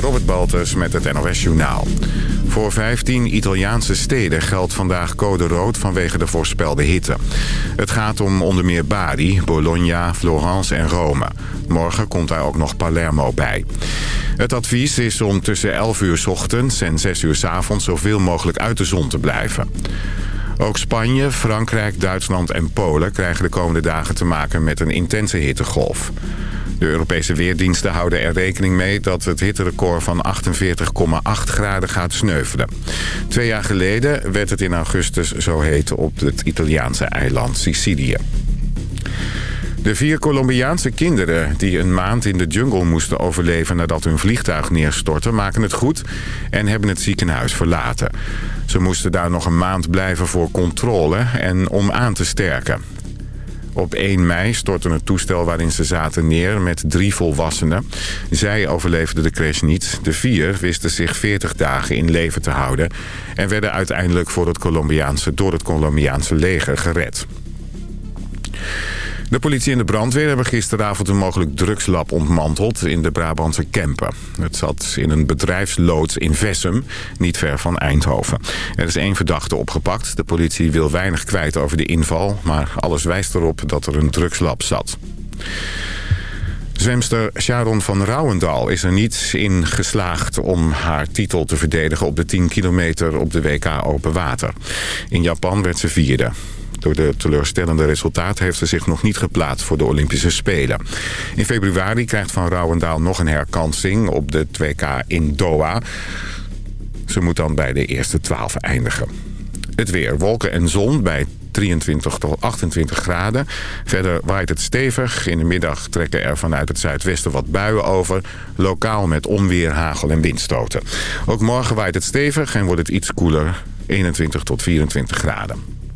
Robert Baltus met het NOS Journaal. Voor 15 Italiaanse steden geldt vandaag code rood vanwege de voorspelde hitte. Het gaat om onder meer Bari, Bologna, Florence en Rome. Morgen komt daar ook nog Palermo bij. Het advies is om tussen 11 uur s ochtends en 6 uur s avonds zoveel mogelijk uit de zon te blijven. Ook Spanje, Frankrijk, Duitsland en Polen krijgen de komende dagen te maken met een intense hittegolf. De Europese weerdiensten houden er rekening mee dat het hitterecord van 48,8 graden gaat sneuvelen. Twee jaar geleden werd het in augustus zo heet op het Italiaanse eiland Sicilië. De vier Colombiaanse kinderen die een maand in de jungle moesten overleven nadat hun vliegtuig neerstortte maken het goed en hebben het ziekenhuis verlaten. Ze moesten daar nog een maand blijven voor controle en om aan te sterken. Op 1 mei stortte het toestel waarin ze zaten neer met drie volwassenen. Zij overleefden de crash niet. De vier wisten zich 40 dagen in leven te houden... en werden uiteindelijk voor het Colombiaanse, door het Colombiaanse leger gered. De politie en de brandweer hebben gisteravond een mogelijk drugslab ontmanteld in de Brabantse Kempen. Het zat in een bedrijfsloods in Vessum, niet ver van Eindhoven. Er is één verdachte opgepakt. De politie wil weinig kwijt over de inval, maar alles wijst erop dat er een drugslab zat. Zwemster Sharon van Rouwendaal is er niet in geslaagd om haar titel te verdedigen op de 10 kilometer op de WK Open Water. In Japan werd ze vierde. Door de teleurstellende resultaten heeft ze zich nog niet geplaatst voor de Olympische Spelen. In februari krijgt Van Rouwendaal nog een herkansing op de 2K in Doha. Ze moet dan bij de eerste 12 eindigen. Het weer, wolken en zon bij 23 tot 28 graden. Verder waait het stevig. In de middag trekken er vanuit het zuidwesten wat buien over. Lokaal met onweer, hagel en windstoten. Ook morgen waait het stevig en wordt het iets koeler. 21 tot 24 graden.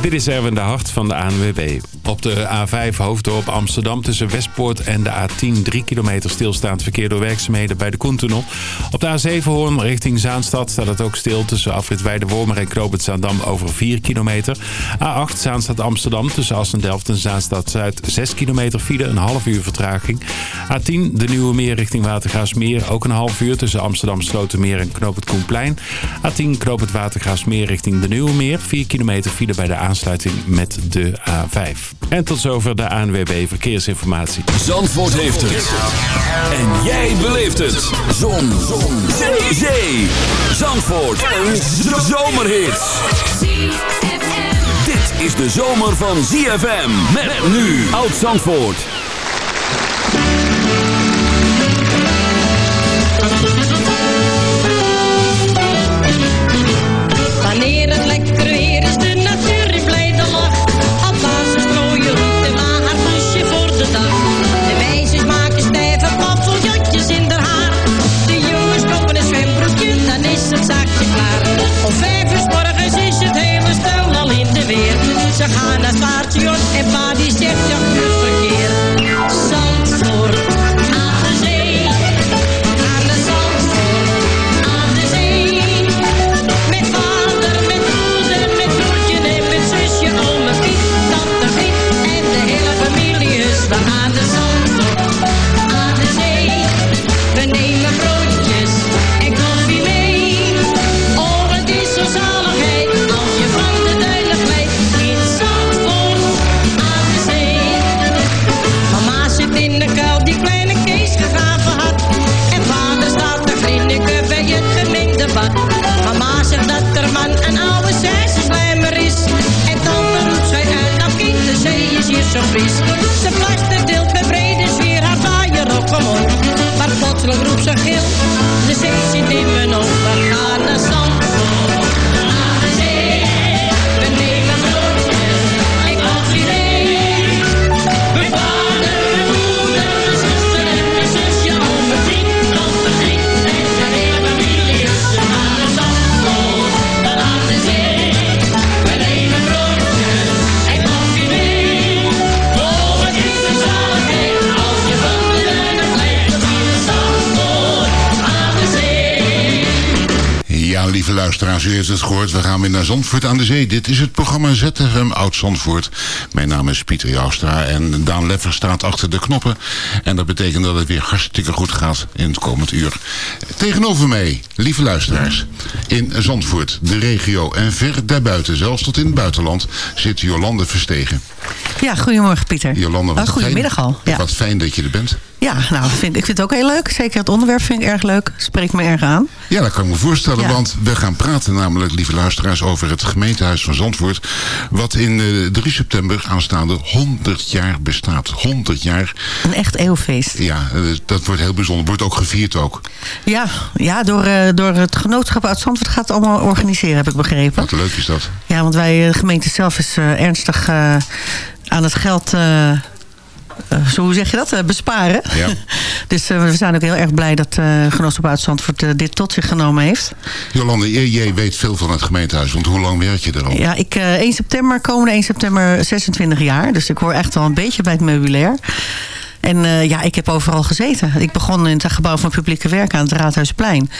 Dit is Erwin de Hart van de ANWB. Op de A5 Hoofddorp Amsterdam tussen Westpoort en de A10 3 kilometer stilstaand verkeer door werkzaamheden bij de Koentunnel. Op de A7 Hoorn richting Zaanstad staat het ook stil tussen afrit Weidewormer en Knoopend Zaandam over 4 kilometer. A8 Zaanstad Amsterdam tussen Assendelft en Zaanstad Zuid 6 kilometer file, een half uur vertraging. A10 de Nieuwe Meer richting Watergaasmeer ook een half uur tussen Amsterdam Slotermeer en Knoopend Koenplein. A10 Knoopend Watergaasmeer richting de Nieuwe Meer 4 kilometer file bij de aansluiting met de A5. En tot zover de ANWB Verkeersinformatie. Zandvoort heeft het. En jij beleeft het. Zon. Zon. Zandvoort. Een zomerhit. Dit is de zomer van ZFM. Met nu Oud Zandvoort. we gaan naar het en pa die heeft het gehoord. We gaan weer naar Zandvoort aan de Zee. Dit is het programma ZFM Oud Zandvoort. Mijn naam is Pieter Joustra en Daan Leffer staat achter de knoppen. En dat betekent dat het weer hartstikke goed gaat in het komend uur. Tegenover mij, lieve luisteraars, in Zandvoort, de regio en ver daarbuiten, zelfs tot in het buitenland, zit Jolande Verstegen. Ja, goedemorgen Pieter. Jolande, wat oh, goedemiddag fijn, al. Ja. Wat fijn dat je er bent. Ja, nou, vind, ik vind het ook heel leuk. Zeker het onderwerp vind ik erg leuk. Spreekt me erg aan. Ja, dat kan ik me voorstellen, Ja. want we gaan praten namelijk, lieve luisteraars, over het gemeentehuis van Zandvoort. Wat in eh, 3 september aanstaande 100 jaar bestaat. 100 jaar. Een echt eeuwfeest. Ja, eh, dat wordt heel bijzonder. Wordt ook gevierd ook. Ja, ja door, eh, door het genootschap uit Zandvoort gaat het allemaal organiseren, heb ik begrepen. Wat leuk is dat. Ja, want wij, de gemeente zelf is ernstig aan het geld... eh, eh, zo, hoe zeg je dat? Eh, besparen. Ja. dus eh, we zijn ook heel erg blij dat Genootschap uit Zandvoort dit tot zich genomen heeft. Jolande, jij, weet veel van het gemeentehuis, want hoe lang werk je er al? Ja, ik, eh 1 september, komende 1 september 26 jaar. Dus ik hoor echt wel een beetje bij het meubilair. En eh, ja, ik heb overal gezeten. Ik begon in het gebouw van publieke werk aan het Raadhuisplein.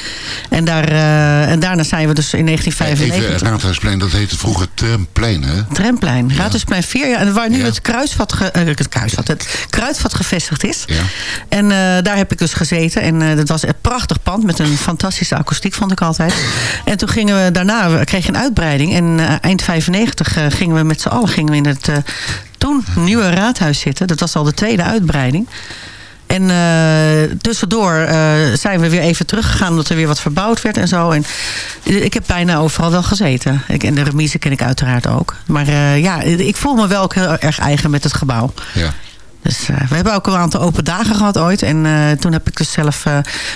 En, daar, eh, en daarna zijn we dus in Even 1995... Raadhuisplein, dat heette vroeger Tramplein, hè? Tremplein, Raadhuisplein 4. Ja, en waar nu Ja. het, kruisvat ge- eh, het, kruisvat, het kruidvat gevestigd is. Ja. En daar heb ik dus gezeten. En dat was een prachtig pand met een fantastische akoestiek, vond ik altijd. En toen gingen we daarna, we kregen een uitbreiding. En eind 95 eh, gingen we met z'n allen gingen we in het toen nieuwe raadhuis zitten. Dat was al de tweede uitbreiding. En eh, tussendoor eh, zijn we weer even teruggegaan omdat er weer wat verbouwd werd en zo. En ik heb bijna overal wel gezeten. Ik, en de remise ken ik uiteraard ook. Maar eh, ja, ik voel me wel ook heel erg eigen met het gebouw. Ja. Dus we hebben ook een aantal open dagen gehad ooit. En toen heb ik dus zelf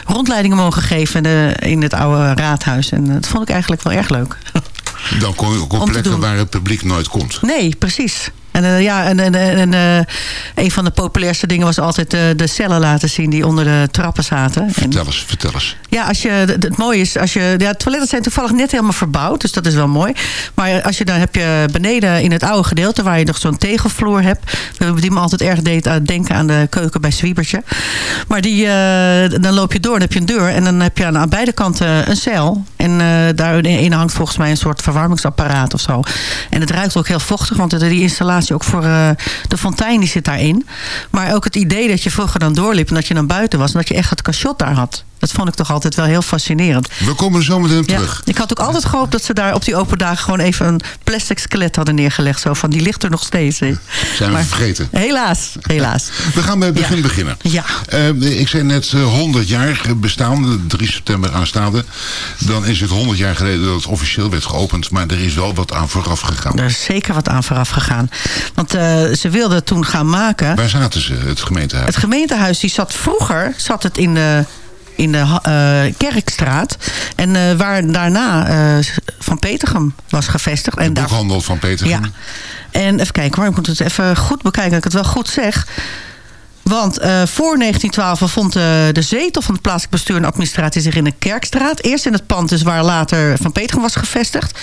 rondleidingen mogen geven in, het oude raadhuis. En dat vond ik eigenlijk wel erg leuk. Dan kom je ook op plekken waar het publiek nooit komt. Nee, precies. En, eh, ja, en, en, en eh, een van de populairste dingen was altijd eh, de cellen laten zien die onder de trappen zaten. En, Vertel eens, vertel eens. ja, als je, het, mooie is, als je, ja, toiletten zijn toevallig net helemaal verbouwd, dus dat is wel mooi. Maar als je dan heb je beneden in het oude gedeelte, waar je nog zo'n tegelvloer hebt, die me altijd erg deed denken aan de keuken bij Zwiebertje. Maar die, dan loop je door, dan heb je een deur en dan heb je aan, aan beide kanten een cel. En daarin hangt volgens mij een soort verwarmingsapparaat of zo. En het ruikt ook heel vochtig, want die installatie ook voor eh, de fontein die zit daarin. Maar ook het idee dat je vroeger dan doorliep en dat je dan buiten was en dat je echt het cachot daar had. Dat vond ik toch altijd wel heel fascinerend. We komen er zo meteen Ja, terug. ik had ook altijd gehoopt dat ze daar op die open dagen gewoon even een plastic skelet hadden neergelegd. Zo van, die ligt er nog steeds. hè. Zijn we Maar vergeten. Helaas, helaas. We gaan bij het begin Ja. beginnen. Ja. Eh, ik zei net eh, 100 jaar bestaan, 3 september aanstaande. Dan is het 100 jaar geleden dat het officieel werd geopend. Maar er is wel wat aan vooraf gegaan. Er is zeker wat aan vooraf gegaan. Want eh, ze wilden toen gaan maken. Waar zaten ze, het gemeentehuis? Het gemeentehuis die zat vroeger zat het in de, in de eh, Kerkstraat. En eh, waar daarna eh, Van Petergem was gevestigd. de en daar, boekhandel van Peter. ja. En even kijken hoor, ik moet het even goed bekijken dat ik het wel goed zeg. Want eh, voor 1912 vond eh, de zetel van het plaatselijk bestuur en administratie zich in de Kerkstraat. Eerst in het pand dus waar later Van Petergem was gevestigd.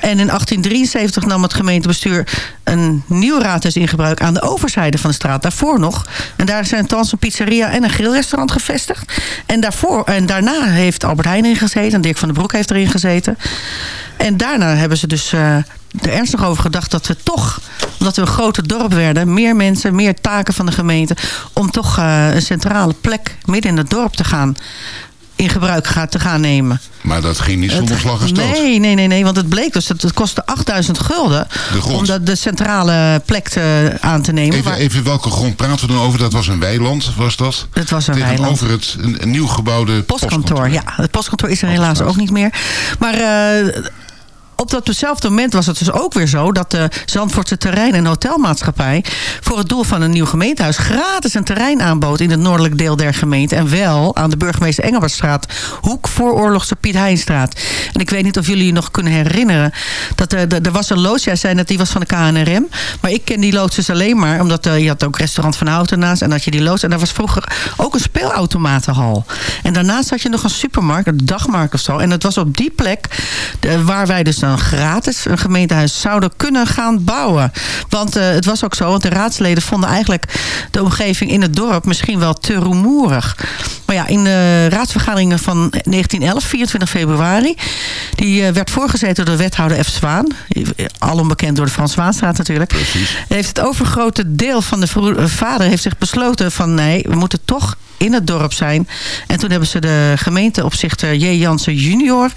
En in 1873 nam het gemeentebestuur een nieuw raadhuis in gebruik aan de overzijde van de straat. Daarvoor nog. En daar zijn thans een pizzeria en een grillrestaurant gevestigd. En, daarvoor, en daarna heeft Albert Heijn in gezeten. En Dirk van den Broek heeft erin gezeten. En daarna hebben ze dus eh, er ernstig over gedacht dat we toch, omdat we een groter dorp werden, meer mensen, meer taken van de gemeente, om toch eh, een centrale plek midden in het dorp te gaan in gebruik gaan, te gaan nemen. Maar dat ging niet zonder slag en stoot. Nee, nee, nee, nee, want het bleek dus dat het kostte 8000 gulden om dat de centrale plek te, aan te nemen. Even, Waar- even welke grond praten we dan over? Dat was een weiland, was dat? Het was een weiland. Tegenover het een, een nieuw gebouwde Postkantoor, ja. Het postkantoor is er helaas ook niet meer. Maar eh, op datzelfde moment was het dus ook weer zo... dat de Zandvoortse Terrein- en Hotelmaatschappij... voor het doel van een nieuw gemeentehuis... gratis een terrein aanbood in het noordelijk deel der gemeente. En wel aan de burgemeester Engelbertstraat... hoek voor oorlogse Piet Heinstraat. En ik weet niet of jullie je nog kunnen herinneren... dat er, er er was een loods, jij zei net, die was van de KNRM... maar ik ken die loods dus alleen maar... omdat eh, je had ook restaurant Van Houten naast... en dat je die loods... en daar was vroeger ook een speelautomatenhal. En daarnaast had je nog een supermarkt, een dagmarkt of zo. En het was op die plek waar wij dus dan gratis een gemeentehuis zouden kunnen gaan bouwen. Want eh, het was ook zo, want de raadsleden vonden eigenlijk de omgeving in het dorp misschien wel te rumoerig. Maar ja, in de raadsvergaderingen van 1911, 24 februari... die werd voorgezeten door de wethouder F. Zwaan. Alom bekend door de Frans Zwaanstraat natuurlijk. Precies. Heeft het overgrote deel van de vader heeft zich besloten van... nee, we moeten toch in het dorp zijn. En toen hebben ze de gemeenteopzichter J. Jansen junior...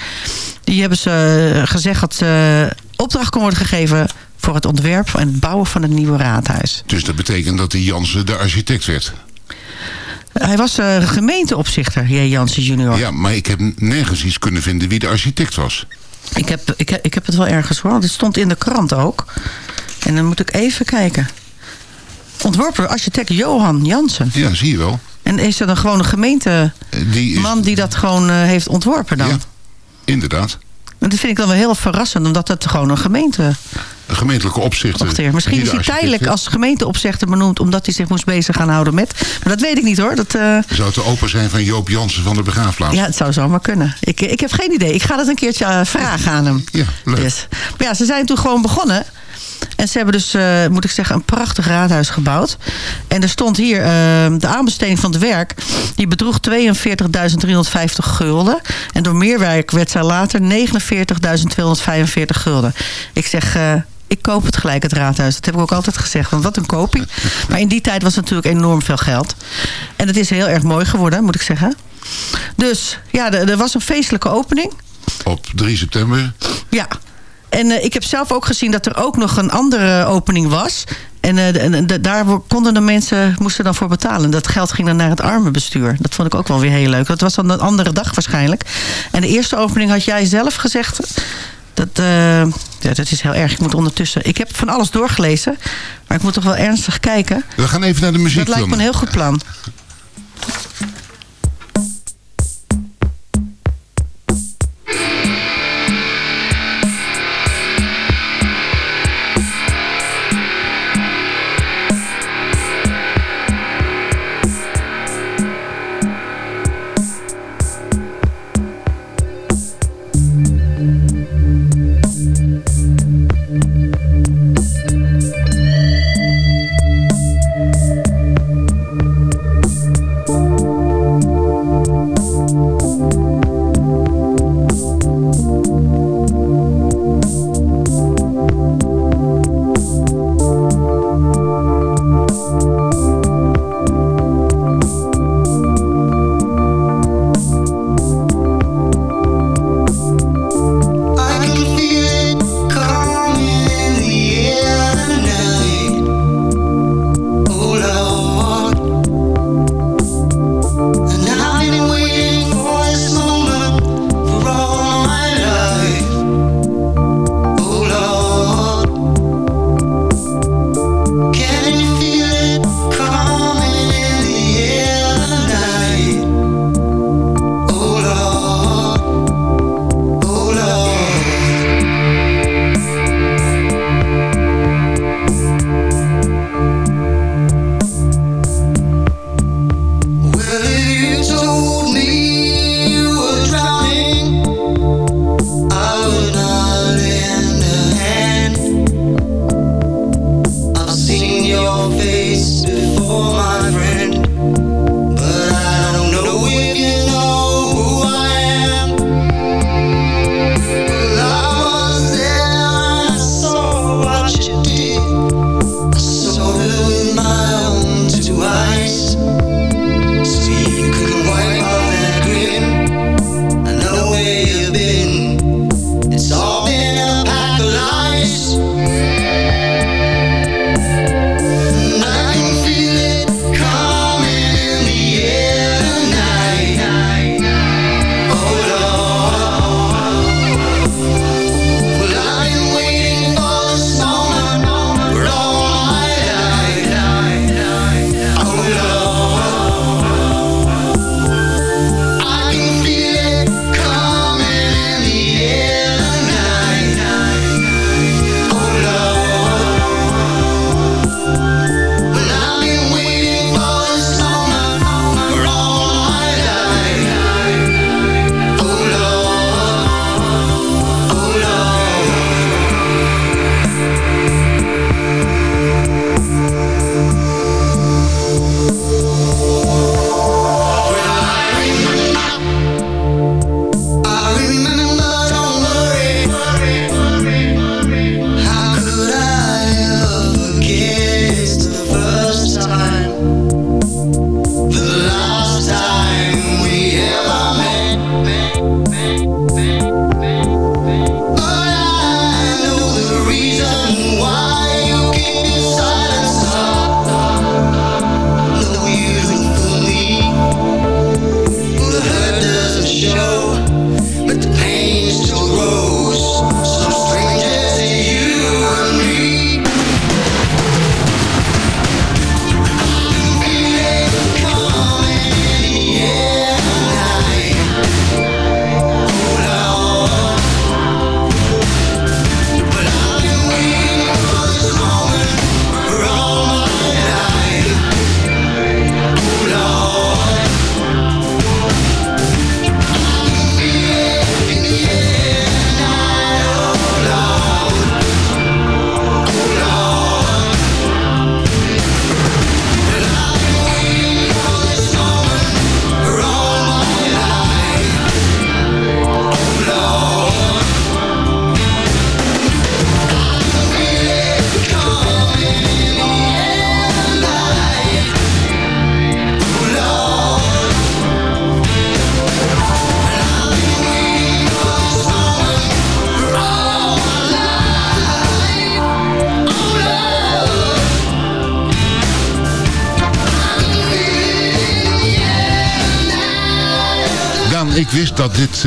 die hebben ze gezegd dat ze opdracht kon worden gegeven voor het ontwerp en het bouwen van het nieuwe raadhuis. Dus dat betekent dat die Jansen de architect werd? Hij was uh, gemeenteopzichter, J. Jansen junior. Ja, maar ik heb nergens iets kunnen vinden wie de architect was. Ik heb, ik heb, ik heb het wel ergens hoor, want het stond in de krant ook. En dan moet ik even kijken. Ontworpen architect Johan Jansen. Ja, zie je wel. En is dan gewoon een gemeenteman die, is... die dat gewoon uh, heeft ontworpen dan? Ja, inderdaad. En dat vind ik dan wel heel verrassend, omdat het gewoon een gemeente... Een gemeentelijke opzichter. Misschien is hij tijdelijk als gemeenteopzichter benoemd... omdat hij zich moest bezig gaan houden met... Maar dat weet ik niet hoor. Dat, uh... Zou het de opa zijn van Joop Jansen van de begraafplaats? Ja, het zou zomaar kunnen. Ik, ik heb geen idee. Ik ga dat een keertje uh, vragen aan hem. Ja, leuk. Yes. Maar ja, ze zijn toen gewoon begonnen... En ze hebben dus, uh, moet ik zeggen, een prachtig raadhuis gebouwd. En er stond hier, uh, de aanbesteding van het werk... die bedroeg 42.350 gulden. En door meerwerk werd zij later 49.245 gulden. Ik zeg... Uh, ik koop het gelijk, het raadhuis. Dat heb ik ook altijd gezegd, want wat een koping. Maar in die tijd was het natuurlijk enorm veel geld. En het is heel erg mooi geworden, moet ik zeggen. Dus ja, er was een feestelijke opening. Op 3 september? Ja, en uh, ik heb zelf ook gezien dat er ook nog een andere opening was. En uh, daar konden de mensen, moesten dan voor betalen. Dat geld ging dan naar het armenbestuur. Dat vond ik ook wel weer heel leuk. Dat was dan een andere dag waarschijnlijk. En de eerste opening had jij zelf gezegd... Dat, uh, ja, dat is heel erg. Ik moet ondertussen... Ik heb van alles doorgelezen. Maar ik moet toch wel ernstig kijken. We gaan even naar de muziek. Dat lijkt me een heel goed plan.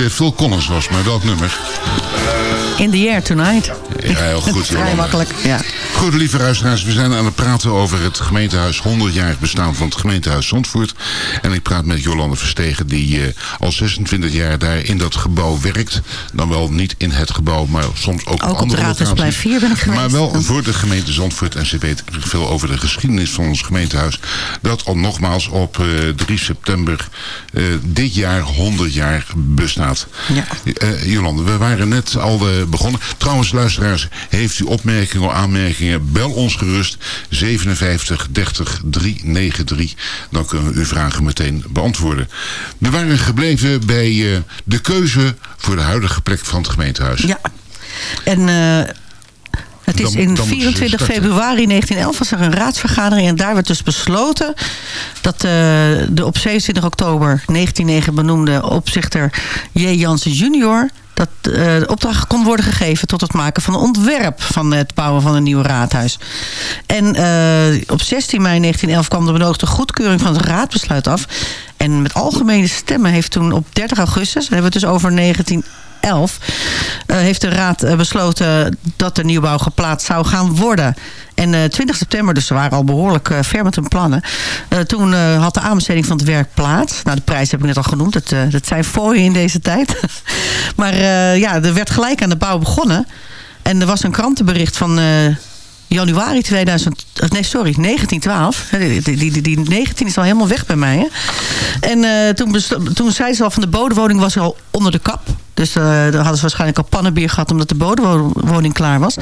Phil Collins was, maar welk nummer? In the air tonight. Ja, heel goed. Vrij makkelijk, ja. Goed, lieve luisteraars, we zijn aan het praten over het gemeentehuis, 100-jarig bestaan van het gemeentehuis Zandvoort. En ik praat met Jolande Verstegen, die uh, al 26 jaar daar in dat gebouw werkt. Dan wel niet in het gebouw, maar soms ook, ook op andere locaties. 4 ben ik geweest. Maar wel voor de gemeente Zandvoort. En ze weet veel over de geschiedenis van ons gemeentehuis. Dat al nogmaals op uh, 3 september uh, dit jaar 100 jaar bestaat. Ja. Jolande, we waren net al begonnen. Trouwens, luisteraars, heeft u opmerkingen of aanmerkingen? Bel ons gerust 57 30 393. Dan kunnen we uw vragen meteen beantwoorden. We waren gebleven bij uh, de keuze voor de huidige plek van het gemeentehuis. Ja, en... Uh... Het is in dan moeten ze 24 starten. februari 1911 was er een raadsvergadering. En daar werd dus besloten dat eh, de op 27 oktober 1909 benoemde opzichter J. Jansen junior... dat eh, de opdracht kon worden gegeven tot het maken van een ontwerp... van het bouwen van een nieuw raadhuis. En eh, op 16 mei 1911 kwam de benodigde goedkeuring van het raadbesluit af. En met algemene stemmen heeft toen op 30 augustus... hebben we het dus over 1911... eh, heeft de raad eh, besloten dat de nieuwbouw geplaatst zou gaan worden. En eh 20 september, dus ze waren al behoorlijk eh, ver met hun plannen. eh, toen eh, had de aanbesteding van het werk plaats. Nou, de prijs heb ik net al genoemd. Dat, eh, dat zijn fooien in deze tijd. maar eh, ja, er werd gelijk aan de bouw begonnen. En er was een krantenbericht van... eh, januari 2000, of nee sorry, 1912. Hè, Die, die, die, die 19 is al helemaal weg bij mij. Hè? En eh, toen, toen zei ze al van de bodemwoning was al onder de kap. Dus eh dan hadden ze waarschijnlijk al pannenbier gehad omdat de bodemwoning klaar was.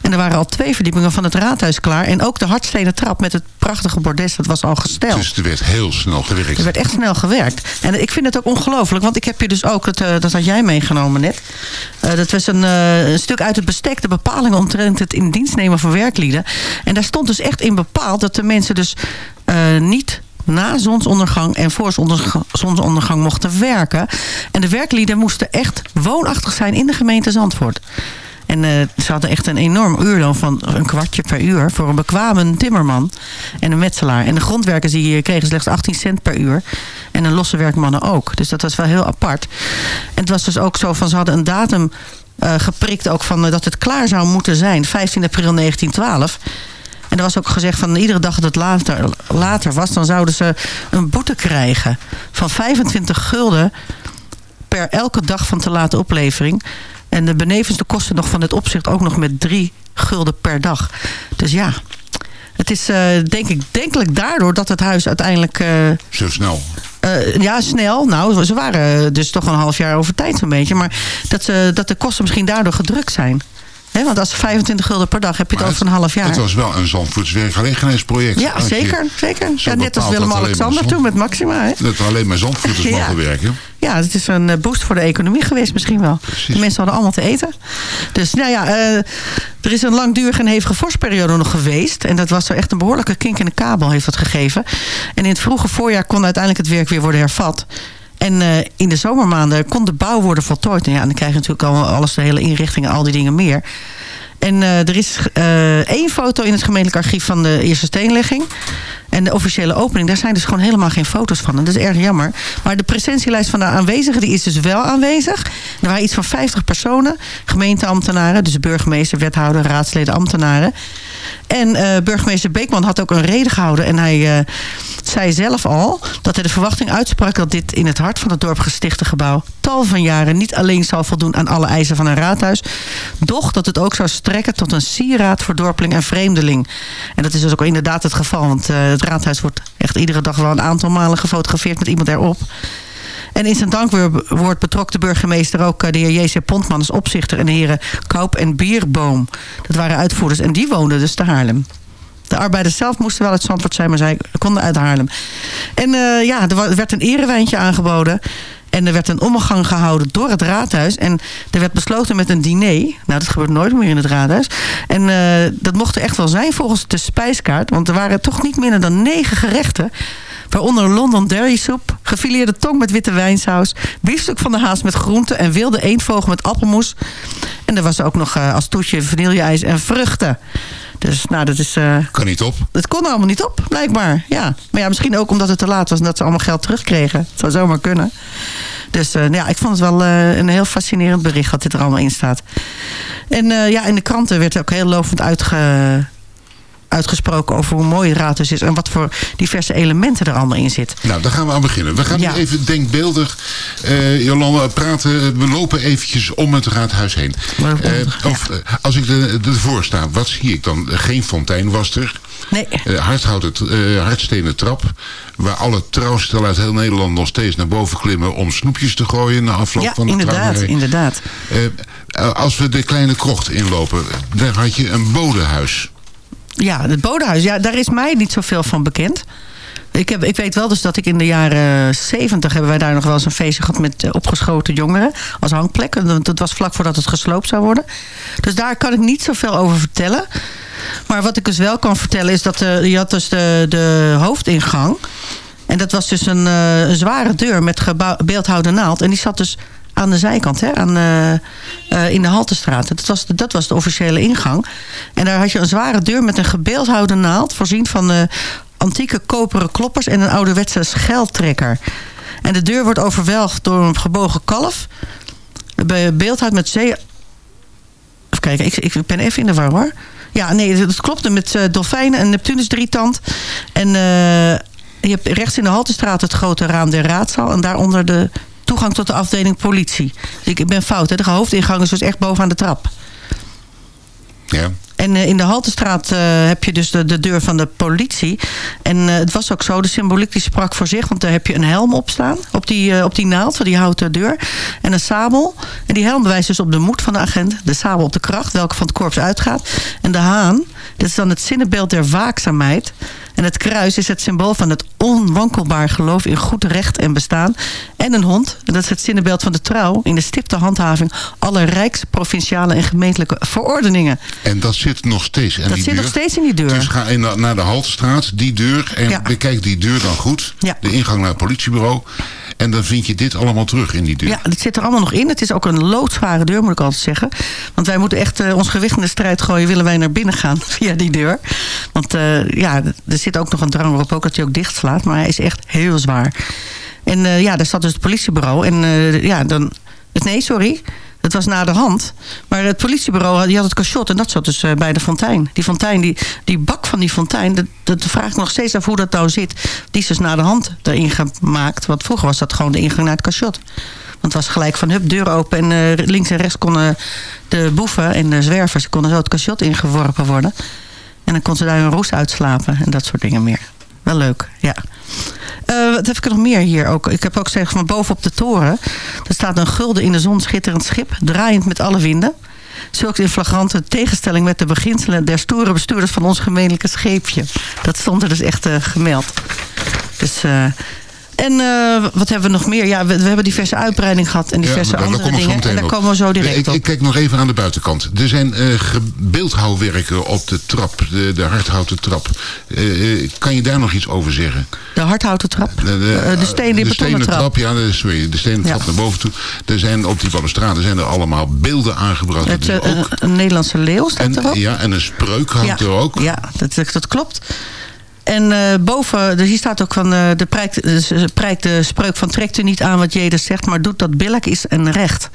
En er waren al twee verdiepingen van het raadhuis klaar. En ook de hardstenen trap met het prachtige bordes, dat was al gesteld. Dus er werd heel snel gewerkt. Er werd echt snel gewerkt. En ik vind het ook ongelooflijk. Want ik heb je dus ook, het, eh, dat had jij meegenomen net. Eh, dat was een, een stuk uit het bestek. De bepalingen omtrent het in dienst nemen van werklieden. En daar stond dus echt in bepaald dat de mensen dus niet na zonsondergang en voor zonsondergang- mochten werken. En de werklieden moesten echt woonachtig zijn in de gemeente Zandvoort. En eh, ze hadden echt een enorm uurloon van een kwartje per uur... voor een bekwame timmerman en een metselaar. En de grondwerkers die eh, kregen slechts 18 cent per uur. En de losse werkmannen ook. Dus dat was wel heel apart. En het was dus ook zo van... ze hadden een datum eh, geprikt ook van eh, dat het klaar zou moeten zijn. 15 april 1912. En er was ook gezegd van iedere dag dat het later, later was... dan zouden ze een boete krijgen van 25 gulden per elke dag van te late oplevering. En de benevens de kosten nog van het opzicht ook nog met drie gulden per dag. Dus ja, het is eh, denk ik denkelijk daardoor dat het huis uiteindelijk... eh, Zo snel. eh, ja, snel. Nou, ze waren dus toch een half jaar over tijd zo'n beetje. Maar dat, ze, dat de kosten misschien daardoor gedrukt zijn. Want als 25 gulden per dag heb je het over een half jaar. Het was wel een Zandvoorts werkgelegenheidsproject. Ja, zeker. zeker. Ja, net als Willem-Alexander toen met Maxima. Hè? Dat er alleen maar Zandvoorters Ja. mogen werken. Ja, het is een eh, boost voor de economie geweest misschien wel. Precies. De mensen hadden allemaal te eten. Dus nou ja, eh, er is een langdurige en hevige vorstperiode nog geweest. En dat was er echt een behoorlijke kink in de kabel heeft dat gegeven. En in het vroege voorjaar kon uiteindelijk het werk weer worden hervat. En eh, in de zomermaanden kon de bouw worden voltooid. En ja, dan krijg je natuurlijk al alles, de hele inrichting en al die dingen meer. En eh, er is eh, één foto in het gemeentelijk archief van de eerste steenlegging. En de officiële opening, daar zijn dus gewoon helemaal geen foto's van. En dat is erg jammer. Maar de presentielijst van de aanwezigen, die is dus wel aanwezig. Er waren iets van 50 personen. Gemeenteambtenaren, dus burgemeester, wethouder, raadsleden, ambtenaren. En eh, burgemeester Beekman had ook een reden gehouden. En hij zei zelf al dat hij de verwachting uitsprak... dat dit in het hart van het dorp gestichte gebouw... tal van jaren niet alleen zal voldoen aan alle eisen van een raadhuis... doch dat het ook zou strekken tot een sieraad voor dorpeling en vreemdeling. En dat is dus ook inderdaad het geval. Want eh, het raadhuis wordt echt iedere dag wel een aantal malen gefotografeerd... met iemand erop. En in zijn dankwoord betrok de burgemeester ook eh, de heer J.C. Pontman als opzichter... en de heren Kaup en Bierboom. Dat waren uitvoerders en die woonden dus te Haarlem. De arbeiders zelf moesten wel uit Zandvoort zijn, maar zij konden uit Haarlem. En eh, ja, er werd een erewijntje aangeboden. En er werd een omgang gehouden door het raadhuis. En er werd besloten met een diner. Nou, dat gebeurt nooit meer in het raadhuis. En eh, dat mocht er echt wel zijn volgens de spijskaart. Want er waren toch niet minder dan negen gerechten. Waaronder London Dairy soep, gefileerde tong met witte wijnsaus... biefstuk van de haas met groenten en wilde eendvogel met appelmoes. En er was ook nog eh, als toetje vanilleijs en vruchten. Dus nou, dat is... eh, Kan niet op. het kon allemaal niet op, blijkbaar. Ja. Maar ja, misschien ook omdat het te laat was en dat ze allemaal geld terugkregen. Het zou zomaar kunnen. Dus uh, ja, ik vond het wel uh, een heel fascinerend bericht wat dit er allemaal in staat. En uh, ja, in de kranten werd ook heel lovend uitge uitgesproken over hoe mooi Raadhuis is... en wat voor diverse elementen er allemaal in zitten. Nou, daar gaan we aan beginnen. We gaan ja. even denkbeeldig, uh, Jolanda, praten. We lopen eventjes om het Raadhuis heen. Uh, of, ja. als ik ervoor sta, wat zie ik dan? Geen fontein was er. Nee. Uh, hardhouten, uh, hardstenen trap. Waar alle trouwstellen uit heel Nederland nog steeds naar boven klimmen... om snoepjes te gooien na afloop ja, van de inderdaad, trouwerij. inderdaad. Uh, als we de kleine krocht inlopen, daar had je een bodenhuis. Ja, het bodenhuis. Ja, daar is mij niet zoveel van bekend. Ik, heb, ik weet wel dus dat ik in de jaren zeventig... hebben wij daar nog wel eens een feestje gehad met uh, opgeschoten jongeren. Als hangplek. En dat was vlak voordat het gesloopt zou worden. Dus daar kan ik niet zoveel over vertellen. Maar wat ik dus wel kan vertellen is dat... Uh, je had dus de, de hoofdingang. En dat was dus een, uh, een zware deur met beeldhouden naald. En die zat dus aan de zijkant, hè, aan, uh, uh, in de Haltestraat. Dat was, de, dat was de officiële ingang. En daar had je een zware deur met een gebeeldhouden naald... voorzien van uh, antieke koperen kloppers en een ouderwetse scheltrekker. En de deur wordt overweldigd door een gebogen kalf. Beeldhoud met zee... Even kijken, ik, ik ben even in de war hoor. Ja, nee, het klopte met dolfijnen en Neptunus drietand. En je hebt rechts in de Haltestraat het grote raam der raadzaal... en daaronder de toegang tot de afdeling politie. Dus ik ben fout. Hè? De hoofdingang is dus echt bovenaan de trap. Ja. En uh, in de Haltestraat uh, heb je dus de, de, deur van de politie. En uh, het was ook zo, de symboliek die sprak voor zich. Want daar heb je een helm op staan. Op die, op die naald van die houten deur. En een sabel. En die helm wijst dus op de moed van de agent. De sabel op de kracht, welke van het korps uitgaat. En de haan, dat is dan het zinnenbeeld der waakzaamheid. En het kruis is het symbool van het onwankelbaar geloof in goed recht en bestaan. En een hond, dat is het zinnenbeeld van de trouw... in de stipte handhaving aller rijks, provinciale en gemeentelijke verordeningen. En dat zit nog steeds in dat die zit deur. nog steeds in die deur. Dus ga in, naar de Haltestraat, die deur... en Ja. bekijk die deur dan goed. Ja. De ingang naar het politiebureau. En dan vind je dit allemaal terug in die deur. Ja, het zit er allemaal nog in. Het is ook een loodzware deur, moet ik altijd zeggen. Want wij moeten echt uh, ons gewicht in de strijd gooien... willen wij naar binnen gaan via die deur. Want uh, ja, er zit ook nog een drang op ook dat hij ook dicht slaat. Maar hij is echt heel zwaar. En uh, ja, daar zat dus het politiebureau. En ja, dan... Nee, sorry. Het was na de hand. Maar het politiebureau die had het cachot en dat zat dus uh, bij de fontein. Die fontein, die, die bak van die fontein, dat, dat vraag ik nog steeds af hoe dat nou zit. Die is dus na de hand erin gemaakt. Want vroeger was dat gewoon de ingang naar het cachot. Want het was gelijk van hup, deur open en uh, links en rechts konden de boeven en de zwervers konden zo het cachot ingeworpen worden. En dan kon ze daar een roes uitslapen en dat soort dingen meer. Wel leuk, ja. Wat heb ik nog meer hier ook? Ik heb ook gezegd van boven op de toren. Er staat een gulden in de zon schitterend schip. Draaiend met alle winden. Zulks in flagrante tegenstelling met de beginselen der stoere bestuurders van ons gemeentelijke scheepje. Dat stond er dus echt uh, gemeld. Dus... Uh, en uh, wat hebben we nog meer? Ja, we, we hebben diverse uitbreidingen gehad en diverse ja, daar, andere daar dingen. En daar op. komen we zo direct ik, op. Ik kijk nog even aan de buitenkant. Er zijn uh, beeldhouwwerken op de trap, de, de hardhouten trap. Uh, kan je daar nog iets over zeggen? De hardhouten trap? De, de, de stenen de stenen trap. trap. Ja, de, sorry, de stenen trap ja. naar boven toe. Er zijn op die balustrade zijn er allemaal beelden aangebracht. Het, ook... Een Nederlandse leeuw staat en, erop. Ja, en een spreuk hangt ja, er ook. Ja, dat, dat klopt. En uh, boven, dus hier staat ook van, uh, de prijkt, uh, prijkt de spreuk van trekt u niet aan wat Jezus zegt, maar doet dat billijk is en recht.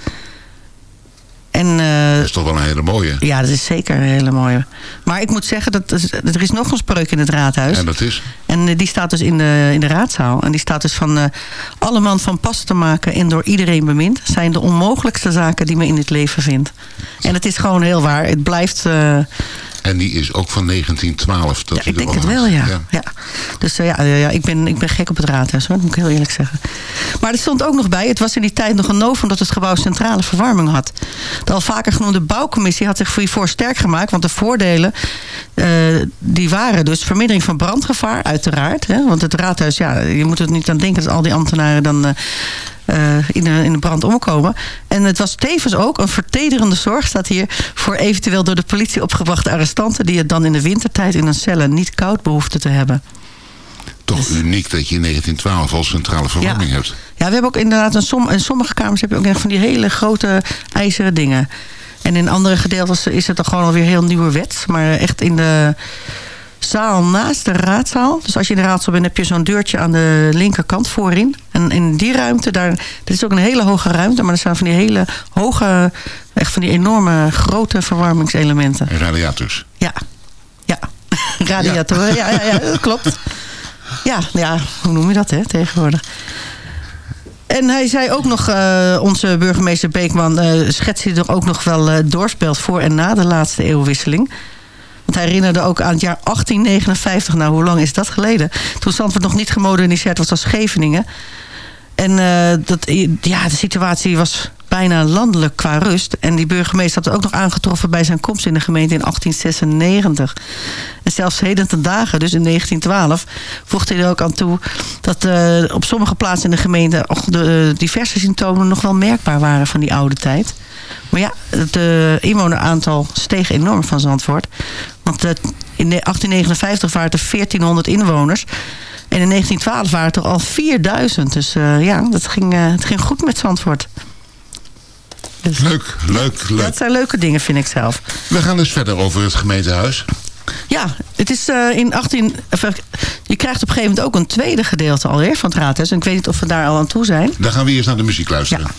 En, dat is toch wel een hele mooie. Ja, dat is zeker een hele mooie. Maar ik moet zeggen, dat, er is nog een spreuk in het raadhuis. En dat is? En die staat dus in de, in de raadzaal. En die staat dus van, alle man van pas te maken en door iedereen bemind... zijn de onmogelijkste zaken die men in het leven vindt. En het is gewoon heel waar. Het blijft... En die is ook van 1912. Dat ja, ik denk het wel, ja. ja. ja. Dus uh, ja, ja ik, ben, ik ben gek op het raadhuis, hoor. dat moet ik heel eerlijk zeggen. Maar er stond ook nog bij, het was in die tijd nog een novum... omdat het gebouw centrale verwarming had. De al vaker genoemde bouwcommissie had zich hiervoor sterk gemaakt... want de voordelen uh, die waren dus vermindering van brandgevaar, uiteraard. Hè? Want het raadhuis, ja, je moet er niet aan denken... dat al die ambtenaren dan... Uh, in, de, in de brand omkomen. En het was tevens ook een vertederende zorg, staat hier... voor eventueel door de politie opgebrachte arrestanten... die het dan in de wintertijd in een cellen niet koud behoeften te hebben. Toch dus, uniek dat je in 1912 al centrale verwarming ja. hebt. Ja, we hebben ook inderdaad... In, som, in sommige kamers heb je ook van die hele grote ijzeren dingen. En in andere gedeeltes is het dan gewoon alweer heel nieuwerwets. Maar echt in de zaal naast de raadzaal. Dus als je in de raadzaal bent, heb je zo'n deurtje aan de linkerkant voorin. En in die ruimte, daar, dit is ook een hele hoge ruimte... maar er staan van die hele hoge, echt van die enorme grote verwarmingselementen. Radiators. Ja, ja. Radiatoren, ja, ja, ja, dat klopt. Ja, ja, hoe noem je dat hè, tegenwoordig? En hij zei ook nog, uh, onze burgemeester Beekman... Uh, schetst hij er ook nog wel uh, doorspeld voor en na de laatste eeuwwisseling. Want hij herinnerde ook aan het jaar 1859. Nou, hoe lang is dat geleden? Toen Zandvoort nog niet gemoderniseerd was als Scheveningen. En dat, ja, de situatie was bijna landelijk qua rust. En die burgemeester had het ook nog aangetroffen bij zijn komst in de gemeente in 1896. En zelfs heden ten dagen, dus in 1912, voegde hij er ook aan toe... dat uh, op sommige plaatsen in de gemeente de uh, diverse symptomen nog wel merkbaar waren van die oude tijd. Maar ja, het inwoneraantal steeg enorm van Zandvoort. Want in 1859 waren er 1400 inwoners... En in 1912 waren het er al 4000. Dus ja, dat ging, het ging goed met Zandvoort. Dus leuk, leuk, leuk. Dat zijn leuke dingen, vind ik zelf. We gaan dus verder over het gemeentehuis. Ja, het is uh, in 18... Je krijgt op een gegeven moment ook een tweede gedeelte alweer van het raadhuis. En ik weet niet of we daar al aan toe zijn. Dan gaan we eerst naar de muziek luisteren. Ja.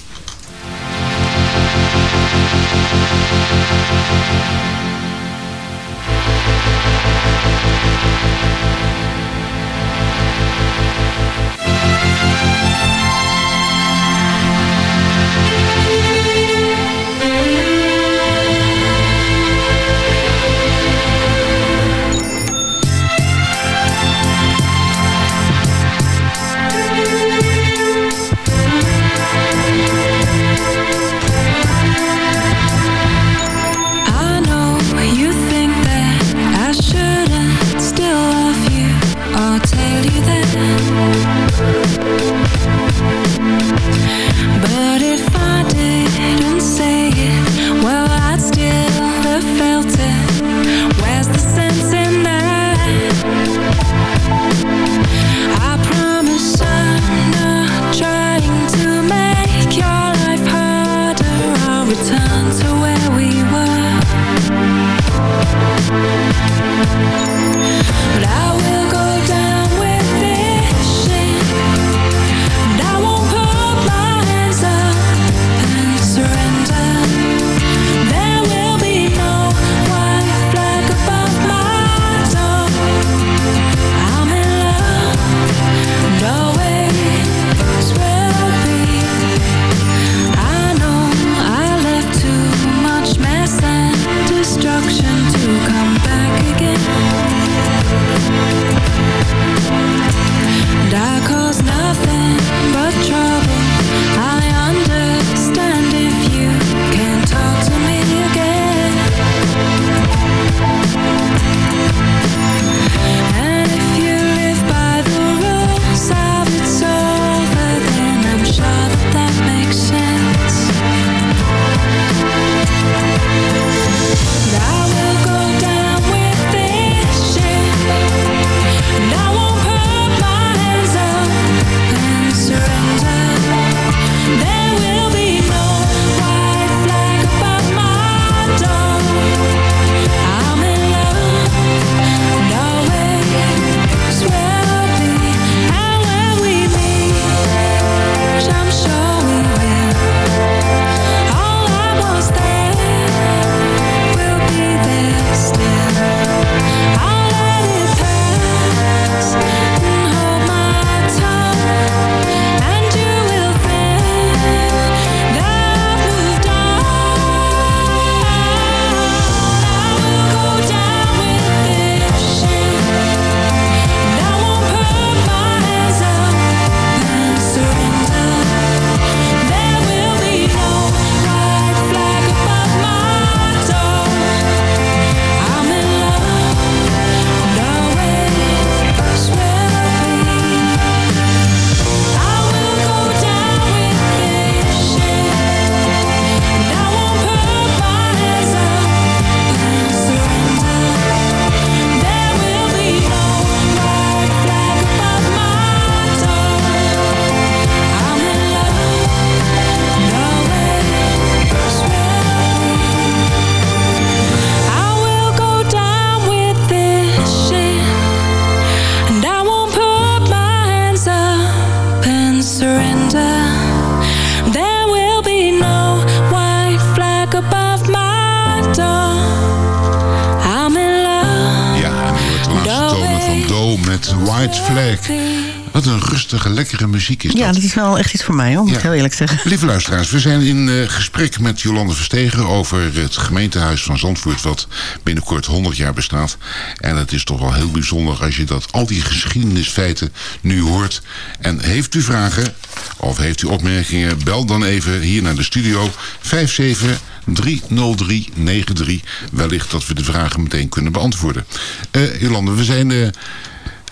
Lekkere muziek is dat. Ja, dat is wel echt iets voor mij, hoor, moet ik heel eerlijk zeggen. Lieve luisteraars, we zijn in uh, gesprek met Jolande Verstegen over het gemeentehuis van Zandvoort, wat binnenkort 100 jaar bestaat. En het is toch wel heel bijzonder als je dat, al die geschiedenisfeiten nu hoort. En heeft u vragen of heeft u opmerkingen, bel dan even hier naar de studio 57 30393. Wellicht dat we de vragen meteen kunnen beantwoorden. Uh, Jolande, we zijn... Uh,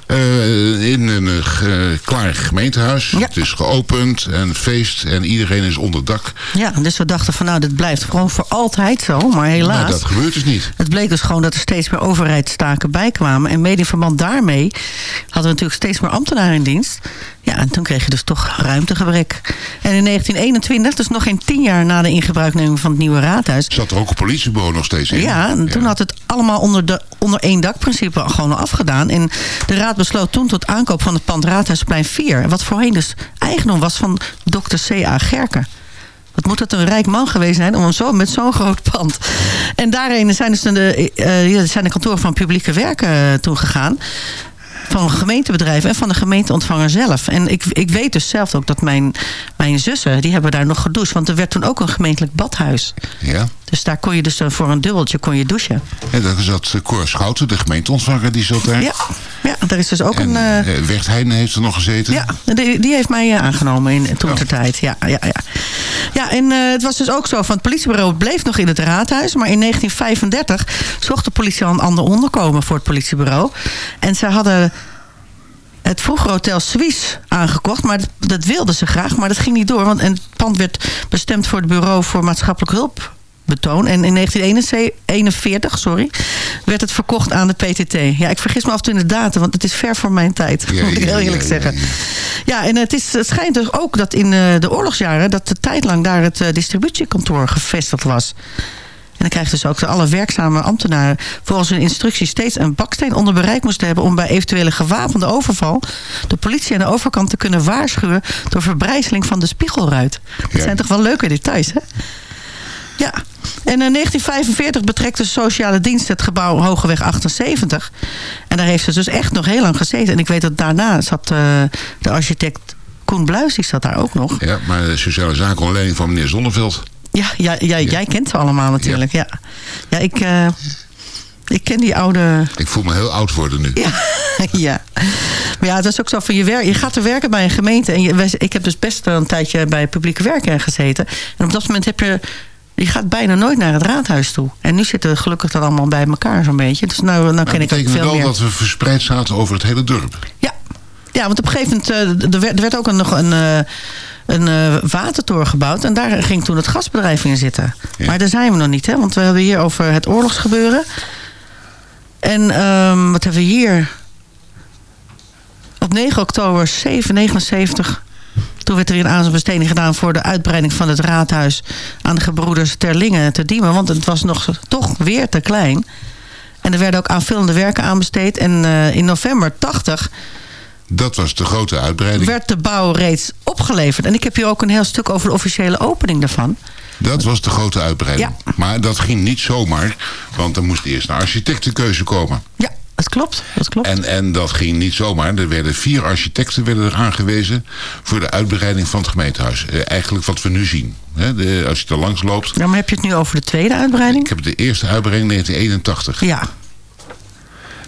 uh, in een uh, klaar gemeentehuis. Ja. Het is geopend en feest en iedereen is onder dak. Ja, dus we dachten van nou, dit blijft gewoon voor altijd zo. Maar helaas. Maar dat gebeurt dus niet. Het bleek dus gewoon dat er steeds meer overheidstaken bijkwamen. En mede in verband daarmee hadden we natuurlijk steeds meer ambtenaren in dienst. Ja, en toen kreeg je dus toch ruimtegebrek. En in 1921, dus nog geen tien jaar na de ingebruikneming van het nieuwe raadhuis... Zat er ook een politiebureau nog steeds in? Ja, en toen had het allemaal onder, de, onder één dakprincipe gewoon afgedaan. En de raad besloot toen tot aankoop van het pand Raadhuisplein 4. Wat voorheen dus eigendom was van dokter C.A. Gerken. Wat moet het een rijk man geweest zijn om zo, met zo'n groot pand. En daarin zijn dus de, uh, zijn de kantoren van publieke werken uh, toen gegaan van gemeentebedrijven en van de gemeenteontvanger zelf. En ik, ik weet dus zelf ook dat mijn, mijn zussen, die hebben daar nog gedoucht. Want er werd toen ook een gemeentelijk badhuis. Ja. Dus daar kon je dus voor een dubbeltje kon je douchen. En dat is dat Cor Schouten, de gemeenteontvanger, die zat daar. Ja, ja daar is dus ook en, een... Uh, Wert Heijnen heeft er nog gezeten. Ja, die, die heeft mij aangenomen in toen oh. ter tijd. Ja, ja, ja. ja en uh, het was dus ook zo van het politiebureau bleef nog in het raadhuis. Maar in 1935 zocht de politie al een ander onderkomen voor het politiebureau. En ze hadden het vroegere Hotel Suisse aangekocht. Maar dat, dat wilden ze graag, maar dat ging niet door. Want het pand werd bestemd voor het Bureau voor Maatschappelijk Hulp betoon. En in 1941 sorry, werd het verkocht aan de PTT. Ja, ik vergis me af en toe in de datum, want het is ver voor mijn tijd. Ja, moet ik heel eerlijk zeggen. Ja, en het, is, het schijnt dus ook dat in uh, de oorlogsjaren... dat de tijd lang daar het uh, distributiekantoor gevestigd was. En dan krijgt dus ook de alle werkzame ambtenaren... volgens hun instructie steeds een baksteen onder bereik moesten hebben... om bij eventuele gewapende overval... de politie aan de overkant te kunnen waarschuwen... door verbrijzeling van de spiegelruit. Dat zijn toch wel leuke details, hè? Ja. En in 1945 betrekt de sociale dienst het gebouw Hogeweg 78. En daar heeft ze dus echt nog heel lang gezeten. En ik weet dat daarna zat uh, de architect Koen Bluis, die zat daar ook nog. Ja, maar de sociale zaken onder leiding van meneer Zonneveld. Ja, ja, ja, jij kent ze allemaal natuurlijk. Ja, ja. ik, uh, ik ken die oude... Ik voel me heel oud worden nu. Ja, ja. Maar ja, het is ook zo van je, werk, je gaat er werken bij een gemeente. En je, ik heb dus best wel een tijdje bij publieke werken gezeten. En op dat moment heb je je gaat bijna nooit naar het raadhuis toe. En nu zitten we gelukkig dan allemaal bij elkaar zo'n beetje. Dus nou, nou ken ik ook veel meer. betekent wel dat we verspreid zaten over het hele dorp? Ja, ja want op een gegeven moment... Uh, er, werd, er werd ook een, nog een... Uh, een uh, watertoren gebouwd. En daar ging toen het gasbedrijf in zitten. Maar daar zijn we nog niet, hè? Want we hebben hier over het oorlogsgebeuren. En um, wat hebben we hier? Op 9 oktober 779 toen werd er een aanbesteding gedaan voor de uitbreiding van het raadhuis aan de gebroeders Terlingen te Diemen. Want het was nog toch weer te klein. En er werden ook aanvullende werken aanbesteed. En uh, in november 80... Dat was de grote uitbreiding. Werd de bouw reeds opgeleverd. En ik heb hier ook een heel stuk over de officiële opening daarvan. Dat was de grote uitbreiding. Ja. Maar dat ging niet zomaar. Want er moest eerst een architectenkeuze komen. Ja, dat klopt, dat klopt. En, en dat ging niet zomaar. Er werden vier architecten werden er aangewezen voor de uitbreiding van het gemeentehuis. Eh, eigenlijk wat we nu zien. de, als je er langs loopt. Ja, maar heb je het nu over de tweede uitbreiding? Ik heb de eerste uitbreiding 1981. Ja.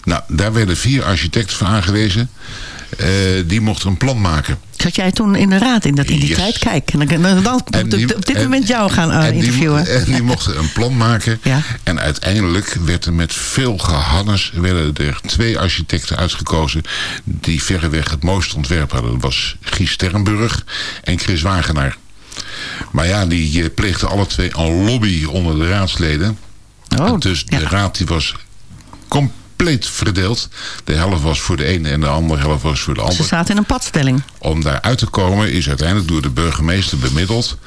Nou, daar werden vier architecten voor aangewezen. Uh, die mochten een plan maken. Zat jij toen in de raad in, dat, in die tijd? Kijk, en dan, dan, dan die, op dit moment jou gaan uh, interviewen. Die, en die mochten een plan maken. Ja. En uiteindelijk werd er met veel gehannes... werden er twee architecten uitgekozen... die verreweg het mooiste ontwerp hadden. Dat was Gies Sternburg en Chris Wagenaar. Maar ja, die eh, pleegden alle twee een lobby onder de raadsleden. Oh, dus de raad die was compleet compleet verdeeld. De helft was voor de ene en de andere helft was voor de andere. Ze zaten in een padstelling. Om daar uit te komen is uiteindelijk door de burgemeester bemiddeld.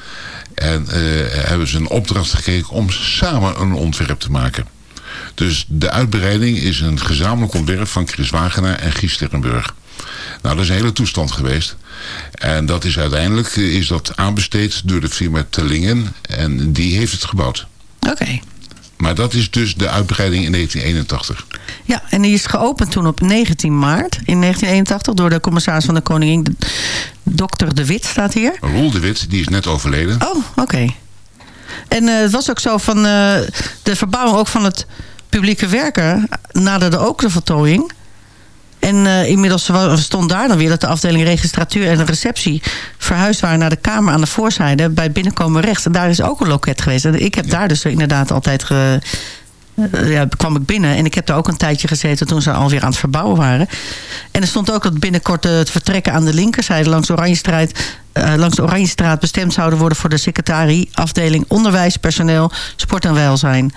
En uh, hebben ze een opdracht gekregen om samen een ontwerp te maken. Dus de uitbreiding is een gezamenlijk ontwerp van Chris Wagenaar en Gies Sterrenburg. Nou, dat is een hele toestand geweest. En dat is uiteindelijk eh, is dat aanbesteed door de firma Tellingen. En die heeft het gebouwd. Oké. Maar dat is dus de uitbreiding in 1981. Ja, en die is geopend toen op 19 maart in 1981 door de commissaris van de Koningin, dokter De Wit staat hier. Roel de Wit, die is net overleden. Oh, oké. En uh, het was ook zo van uh, de verbouwing ook van het publieke werken naderde ook de vertooiing. En uh, inmiddels stond daar dan weer dat de afdeling registratuur en de receptie verhuisd waren naar de kamer aan de voorzijde bij binnenkomen rechts. En daar is ook een loket geweest. En ik heb daar dus inderdaad altijd ge, ja, kwam ik binnen. En ik heb daar ook een tijdje gezeten toen ze alweer aan het verbouwen waren. En er stond ook dat binnenkort uh, het vertrekken aan de linkerzijde langs Oranjestraat, uh, langs de Oranjestraat bestemd zouden worden voor de secretarie, afdeling onderwijs, personeel, sport en welzijn.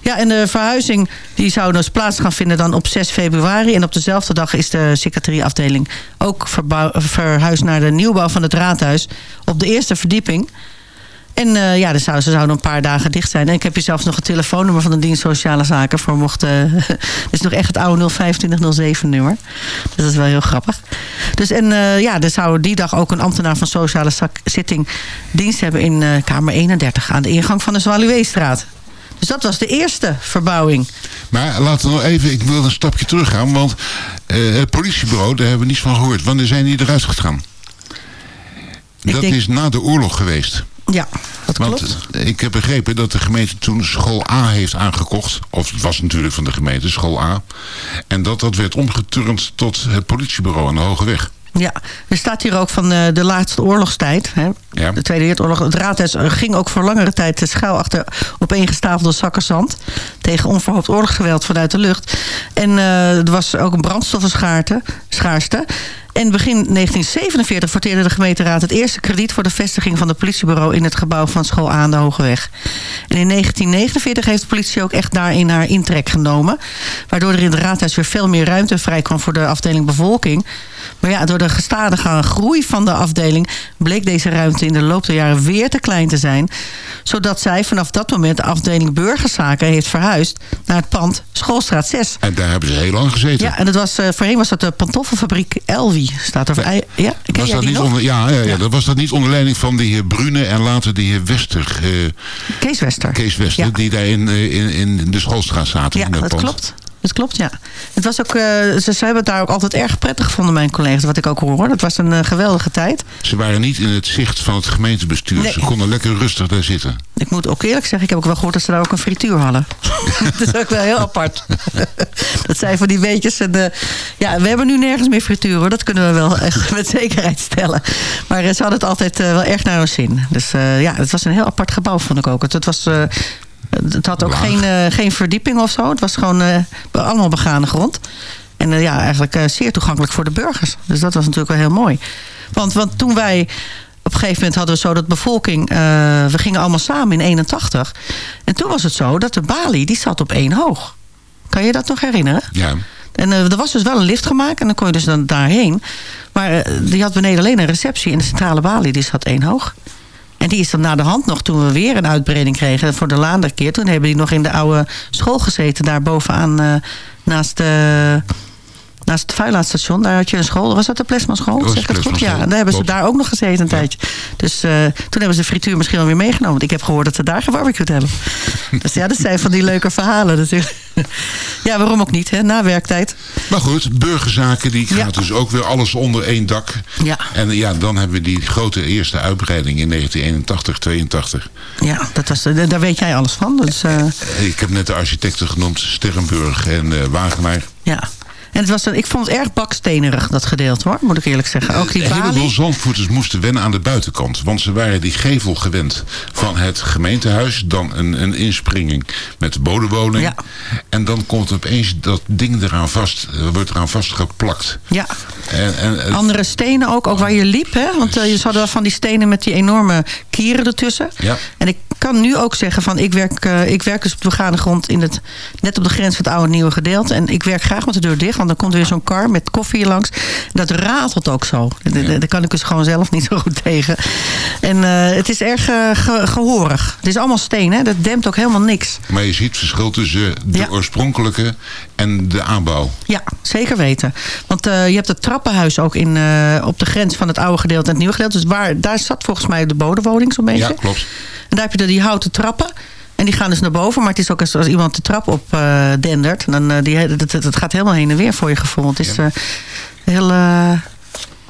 Ja, en de verhuizing die zou dus plaats gaan vinden dan op 6 februari. En op dezelfde dag is de secretarieafdeling ook verhuisd naar de nieuwbouw van het raadhuis op de eerste verdieping. En uh, ja, zou, ze zouden een paar dagen dicht zijn. En ik heb hier zelfs nog een telefoonnummer van de dienst Sociale Zaken voor mocht. Uh, het is nog echt het oude 02507 nummer. Dus dat is wel heel grappig. Dus en uh, ja, er zou die dag ook een ambtenaar van Sociale Zitting dienst hebben in Kamer 31 aan de ingang van de Zwaluweestraat. Dus dat was de eerste verbouwing. Maar laten we nog even, ik wil een stapje terug gaan. Want het politiebureau, daar hebben we niets van gehoord. Wanneer zijn die eruit gegaan? Ik dat denk... is na de oorlog geweest. Ja, dat Want klopt. ik heb begrepen dat de gemeente toen school A heeft aangekocht. Of het was natuurlijk van de gemeente, school A. En dat dat werd omgeturnd tot het politiebureau aan de Hoge Weg. Ja, er staat hier ook van de, de laatste oorlogstijd. Hè? Ja. De Tweede Wereldoorlog. Het raadhuis ging ook voor langere tijd schuil achter opeengestapelde zakken zand. Tegen onverhoopt oorlogsgeweld vanuit de lucht. En uh, er was ook een brandstoffenschaarste. En begin 1947 verteerde de gemeenteraad het eerste krediet voor de vestiging van het politiebureau in het gebouw van school aan de Hogeweg. En in 1949 heeft de politie ook echt daarin haar intrek genomen. Waardoor er in het raadhuis weer veel meer ruimte vrij kwam voor de afdeling bevolking. Maar ja, door de gestadige groei van de afdeling bleek deze ruimte in de loop der jaren weer te klein te zijn. Zodat zij vanaf dat moment de afdeling burgerzaken heeft verhuisd naar het pand Schoolstraat 6. En daar hebben ze heel lang gezeten. Ja, en dat was, uh, voorheen was dat de pantoffelfabriek Elvi. Staat er, ja, ja, was dat niet onder, ja, ja, ja, dat was dat niet onder leiding van de heer Brune en later de heer Wester. Uh, Kees Wester. Kees Wester, die daar in, in, in de schoolstraat zaten. Ja, in dat, dat klopt. Dat klopt, ja. Het was ook, uh, ze, ze hebben het daar ook altijd erg prettig gevonden, mijn collega's, wat ik ook hoor. Dat was een uh, geweldige tijd. Ze waren niet in het zicht van het gemeentebestuur. Nee. Ze konden lekker rustig daar zitten. Ik moet ook eerlijk zeggen, ik heb ook wel gehoord dat ze daar ook een frituur hadden. dat is ook wel heel apart. dat zijn van die weetjes. En, uh, ja, we hebben nu nergens meer frituur hoor. Dat kunnen we wel echt met zekerheid stellen. Maar ze hadden het altijd wel erg naar hun zin. Dus ja, het was een heel apart gebouw, vond ik ook. Het, het was... Het had ook geen, uh, geen verdieping of zo. Het was gewoon uh, allemaal begane grond. En uh, ja, eigenlijk zeer toegankelijk voor de burgers. Dus dat was natuurlijk wel heel mooi. Want, want toen wij... Op een gegeven moment hadden we zo dat bevolking... we gingen allemaal samen in 81. En toen was het zo dat de balie, die zat op één hoog. Kan je dat nog herinneren? Ja. En er was dus wel een lift gemaakt. En dan kon je dus dan daarheen. Maar die had beneden alleen een receptie. En de centrale balie, die zat één hoog. En die is dan na de hand nog, toen we weer een uitbreiding kregen... voor de laatste keer, toen hebben die nog in de oude school gezeten... daar bovenaan uh, naast, de, naast het vuilaatstation. Daar had je een school. Was dat de Plesma school? Dat zeg ik het goed? Ja, daar hebben ze daar ook nog gezeten een tijdje. Dus uh, toen hebben ze de frituur misschien wel weer meegenomen. Want ik heb gehoord dat ze daar gebarbecued hebben. dus ja, dat zijn van die leuke verhalen natuurlijk. ja, waarom ook niet, hè? Na werktijd. Maar goed, burgerzaken, die gaat ja. dus ook weer alles onder één dak. Ja. En ja, dan hebben we die grote eerste uitbreiding in 1981, 82. Ja, dat was, daar weet jij alles van. Dus, uh... Ik heb net de architecten genoemd, Sterrenburg en uh, Wagenaar. Ja. En het was een, ik vond het erg bakstenerig, dat gedeelte hoor, moet ik eerlijk zeggen. Ook die Een heleboel zandvoeters moesten wennen aan de buitenkant. Want ze waren die gevel gewend van het gemeentehuis. Dan een, een inspringing met de bodemwoning. Ja. En dan komt opeens dat ding eraan vast, wordt eraan vastgeplakt. Ja. En, en, Andere stenen ook, ook waar je liep. Hè? Want uh, je hadden van die stenen met die enorme kieren ertussen. Ja. En ik kan nu ook zeggen van ik werk, uh, ik werk dus op de begane grond in het, net op de grens van het oude en nieuwe gedeelte. En ik werk graag met de deur dicht. Want dan komt er weer zo'n kar met koffie langs. Dat ratelt ook zo. Ja. Daar kan ik dus gewoon zelf niet zo goed tegen. En uh, het is erg uh, ge gehoorig. Het is allemaal steen, hè? Dat dempt ook helemaal niks. Maar je ziet het verschil tussen de Ja. oorspronkelijke en de aanbouw. Ja, zeker weten. Want uh, je hebt het trappenhuis ook in, op de grens van het oude gedeelte en het nieuwe gedeelte. Dus waar, daar zat volgens mij de bodemwoning zo'n beetje. Ja, klopt. En daar heb je die houten trappen. En die gaan dus naar boven. Maar het is ook als, als iemand de trap op uh, dendert. Dan, uh, die, het, het, gaat helemaal heen en weer voor je gevoel. Het is uh, heel,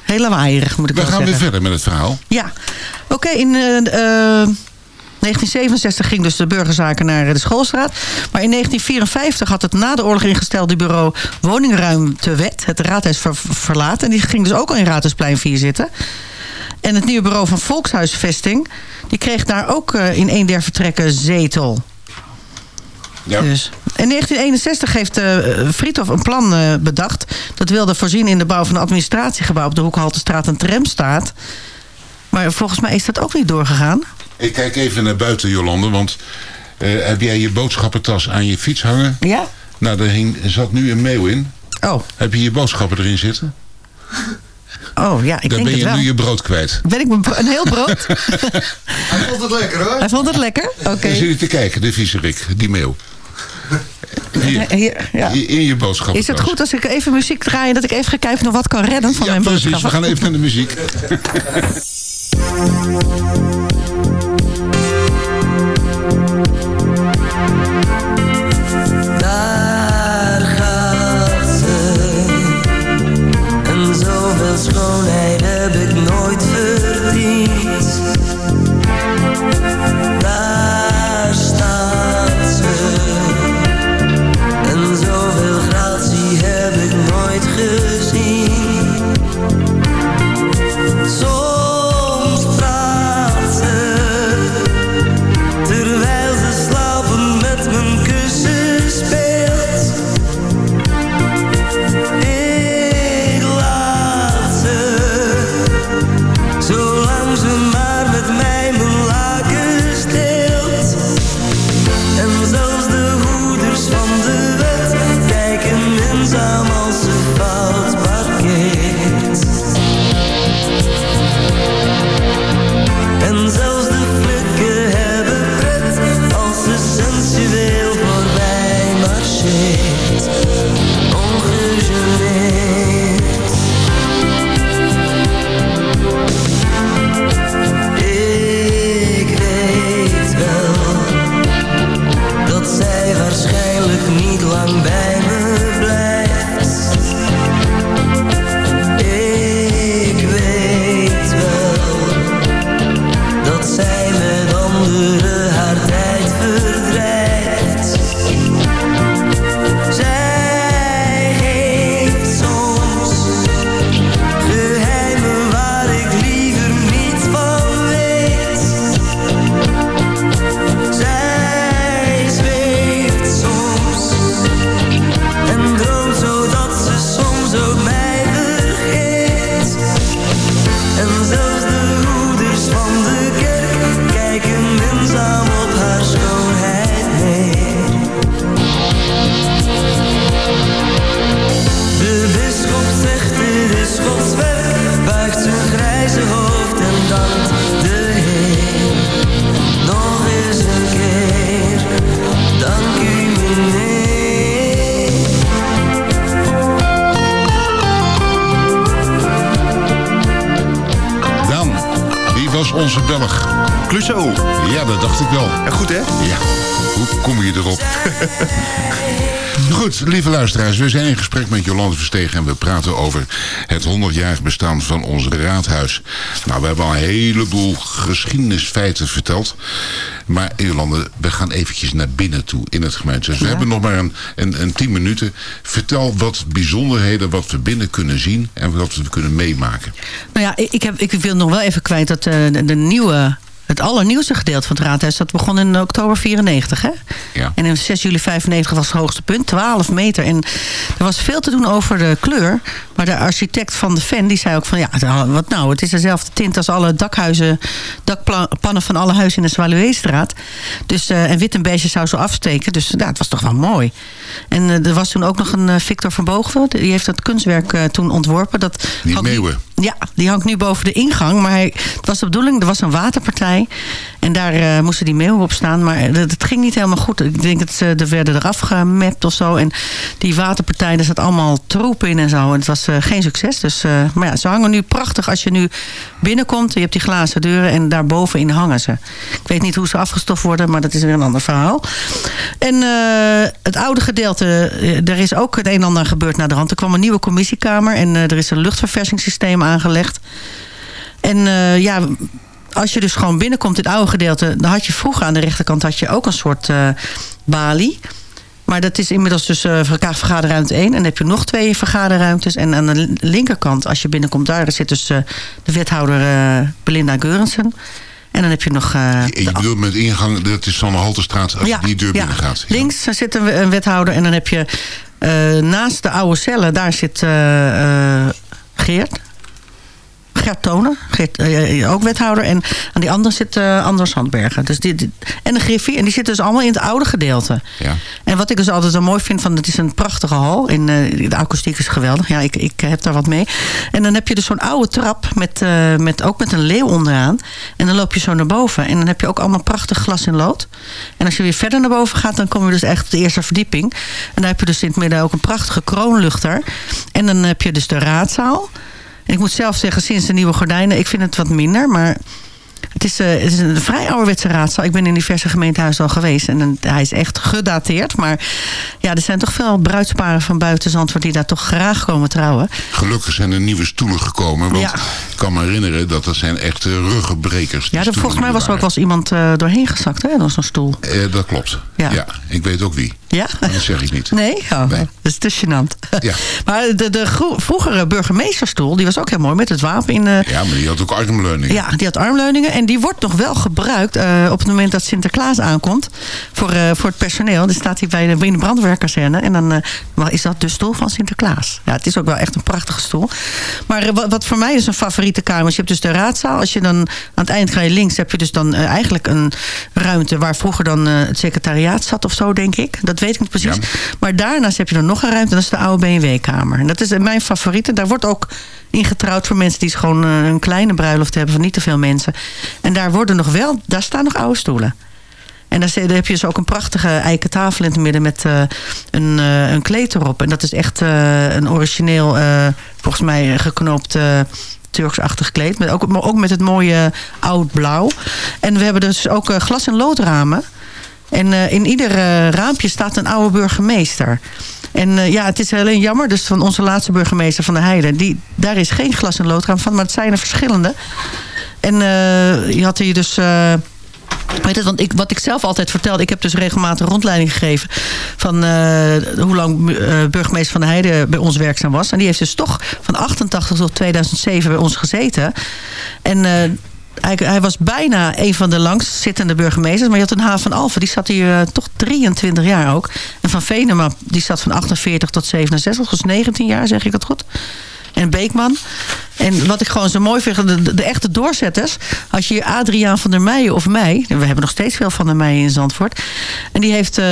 heel lawaaierig, moet ik We wel gaan zeggen. weer verder met het verhaal. Ja. Oké, okay, in 1967 ging dus de burgerzaken naar de schoolstraat. Maar in 1954 had het na de oorlog ingestelde bureau Woningruimtewet... het raadhuis ver verlaten. En die ging dus ook al in Raadhuisplein 4 zitten. En het nieuwe bureau van Volkshuisvesting... die kreeg daar ook uh, in een der vertrekken zetel. Ja. Dus. In 1961 heeft uh, Friedhof een plan uh, bedacht. Dat wilde voorzien in de bouw van een administratiegebouw... op de Hoekhaltestraat en Tramstaat. Maar volgens mij is dat ook niet doorgegaan. Ik kijk even naar buiten, Jolande, want uh, heb jij je boodschappentas aan je fiets hangen? Ja. Nou, daar hing, zat nu een meeuw in. Oh. Heb je je boodschappen erin zitten? Oh ja, ik Dan denk ben het je wel. nu je brood kwijt. Ben ik een heel brood? Hij vond het lekker hoor. Hij vond het lekker? Oké. Okay. zit je te kijken, de viezerik, die meeuw. Hier, hier, ja. in je boodschappentas. Is het goed als ik even muziek draai... dat ik even ga kijken of nog wat kan redden van ja, mijn precies. boodschappen? We gaan even naar de muziek. Ja, dat dacht ik wel. Ja, goed hè? Ja, hoe kom je erop? Goed, lieve luisteraars, we zijn in gesprek met Jolande Verstegen en we praten over het 100-jarig bestaan van ons raadhuis. Nou, we hebben al een heleboel geschiedenisfeiten verteld. Maar Jolande, we gaan eventjes naar binnen toe in het gemeentehuis. We Ja. hebben nog maar een, een, een 10 minuten. Vertel wat bijzonderheden, wat we binnen kunnen zien en wat we kunnen meemaken. Nou ja, ik, heb, ik wil nog wel even kwijt dat eh, de, de nieuwe... Het allernieuwste gedeelte van het raadhuis... dat begon in oktober 94, hè? Ja. En in 6 juli 95 was het hoogste punt, 12 meter. En er was veel te doen over de kleur. Maar de architect van de fan, die zei ook van... ja, wat nou, het is dezelfde tint als alle dakhuizen... dakpannen van alle huizen in de Zwaluweestraat. Dus, eh, en wit en beige zou zo afsteken. Dus ja, het was toch wel mooi. En eh, er was toen ook nog een eh, Victor van Boogveld. Die heeft dat kunstwerk toen ontworpen. Dat Die meeuwen. Ja, die hangt nu boven de ingang. Maar het was de bedoeling, er was een waterpartij. En daar eh, moesten die meeuwen op staan. Maar dat, het ging niet helemaal goed. Ik denk dat ze er werden eraf gemapt of zo. En die waterpartij, daar zat allemaal troep in en zo. En het was eh, geen succes. Dus, eh, maar ja, ze hangen nu prachtig als je nu binnenkomt. Je hebt die glazen deuren en daarbovenin hangen ze. Ik weet niet hoe ze afgestoft worden, maar dat is weer een ander verhaal. En eh, het oude gedeelte, eh, er is ook het een en ander gebeurd naar de hand. Er kwam een nieuwe commissiekamer en eh, er is een luchtverversingssysteem aangelegd. En eh, ja, als je dus gewoon binnenkomt in het oude gedeelte... dan had je vroeger aan de rechterkant had je ook een soort eh, balie... Maar dat is inmiddels dus verga- vergaderruimte 1. En dan heb je nog twee vergaderruimtes. En aan de linkerkant, als je binnenkomt daar... zit dus eh, de wethouder Belinda Geurensen. En dan heb je nog... Je bedoelt met ingang, dat is dan de Haltestraat als je die deur binnen gaat. Links daar zit een, een wethouder. En dan heb je naast de oude cellen... daar zit Geert... Gert Tonen, eh, ook wethouder. En aan die andere zit eh, Anders Handbergen. Dus die, die- en de Griffie. En die zitten dus allemaal in het oude gedeelte. Ja. En wat ik dus altijd zo mooi vind, van het is een prachtige hal. En, eh, de akoestiek is geweldig. Ja, ik, ik heb daar wat mee. En dan heb je dus zo'n oude trap, met, met, ook met een leeuw onderaan. En dan loop je zo naar boven. En dan heb je ook allemaal prachtig glas in lood. En als je weer verder naar boven gaat, dan kom je dus echt op de eerste verdieping. En daar heb je dus in het midden ook een prachtige kroonluchter. En dan heb je dus de raadzaal. En ik moet zelf zeggen, sinds de nieuwe gordijnen, ik vind het wat minder. Maar het is, eh, het is een vrij ouderwetse raadzaal. Ik ben in diverse gemeentehuizen al geweest. En een- hij is echt gedateerd. Maar ja, er zijn toch veel bruidsparen van buiten Zandvoort... die daar toch graag komen trouwen. Gelukkig zijn er nieuwe stoelen gekomen. Want Ja. ik kan me herinneren dat dat zijn echte ruggenbrekers. Ja, volgens mij was er ook wel eens iemand eh, doorheen gezakt, hè? Dat zo'n stoel. Eh, dat klopt. Ja. Ja. ik weet ook wie. Ja? Maar dat zeg ik niet. Nee? Oh, Nee. Dat is te gênant. Ja. Maar de, de vroegere burgemeesterstoel, die was ook heel mooi met het wapen in... eh, Ja, maar die had ook armleuningen. Ja, die had armleuningen. En die wordt nog wel gebruikt eh, op het moment dat Sinterklaas aankomt. Voor, eh, voor het personeel. Dan staat hij bij de, in de brandweerkazerne. En dan is dat de stoel van Sinterklaas. Ja, het is ook wel echt een prachtige stoel. Maar wat, wat voor mij is een favoriete kamer. is, Je hebt dus de raadzaal. Als je dan aan het eind ga je links. heb je dus dan eigenlijk een ruimte... waar vroeger dan het secretariaat zat of zo, denk ik. Dat weet ik niet precies. Ja. Maar daarnaast heb je dan nog een ruimte. En dat is de oude BMW-kamer. En dat is eh, mijn favoriete. Daar wordt ook ingetrouwd voor mensen die gewoon eh, een kleine bruiloft hebben van niet te veel mensen. En daar worden nog wel, daar staan nog oude stoelen. En daar, heb je dus ook een prachtige eiken tafel in het midden met eh, een, een kleed erop. En dat is echt een origineel, volgens mij geknoopt Turksachtig kleed. Met, ook, ook met het mooie oud blauw. En we hebben dus ook glas- en loodramen. En eh, in ieder eh, raampje staat een oude burgemeester. En eh, ja, het is alleen jammer. Dus van onze laatste burgemeester van de Heide. Die, daar is geen glas- en loodraam van. Maar het zijn er verschillende. En je had hier dus... Weet het, want ik, wat ik zelf altijd vertelde... ik heb dus regelmatig rondleiding gegeven... van hoe lang burgemeester van de Heide bij ons werkzaam was. En die heeft dus toch van 88 tot 2007 bij ons gezeten. En... hij, was bijna een van de langstzittende burgemeesters. Maar je had een H. van Alphen, die zat hier eh, toch 23 jaar ook. En Van Venema, die zat van 48 tot 67. Dus 19 jaar, zeg ik dat goed? En Beekman. En wat ik gewoon zo mooi vind, de, echte doorzetters. Als je Adriaan van der Meijen of mij... We hebben nog steeds veel van der Meijen in Zandvoort. En die heeft... eh,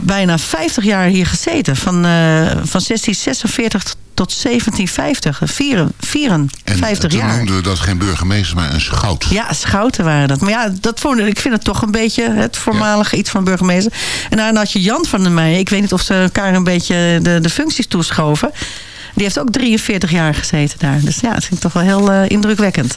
bijna 50 jaar hier gezeten. Van, eh, van 1646 tot 1750. Vier- En 54 toen jaar. noemden we dat geen burgemeester, maar een schout. Ja, schouten waren dat. Maar ja, dat vond, ik vind het toch een beetje het voormalige iets van burgemeester. En daarna had je Jan van der Meijen. Ik weet niet of ze elkaar een beetje de, de functies toeschoven. Die heeft ook 43 jaar gezeten daar. Dus ja, dat vind ik toch wel heel eh, indrukwekkend.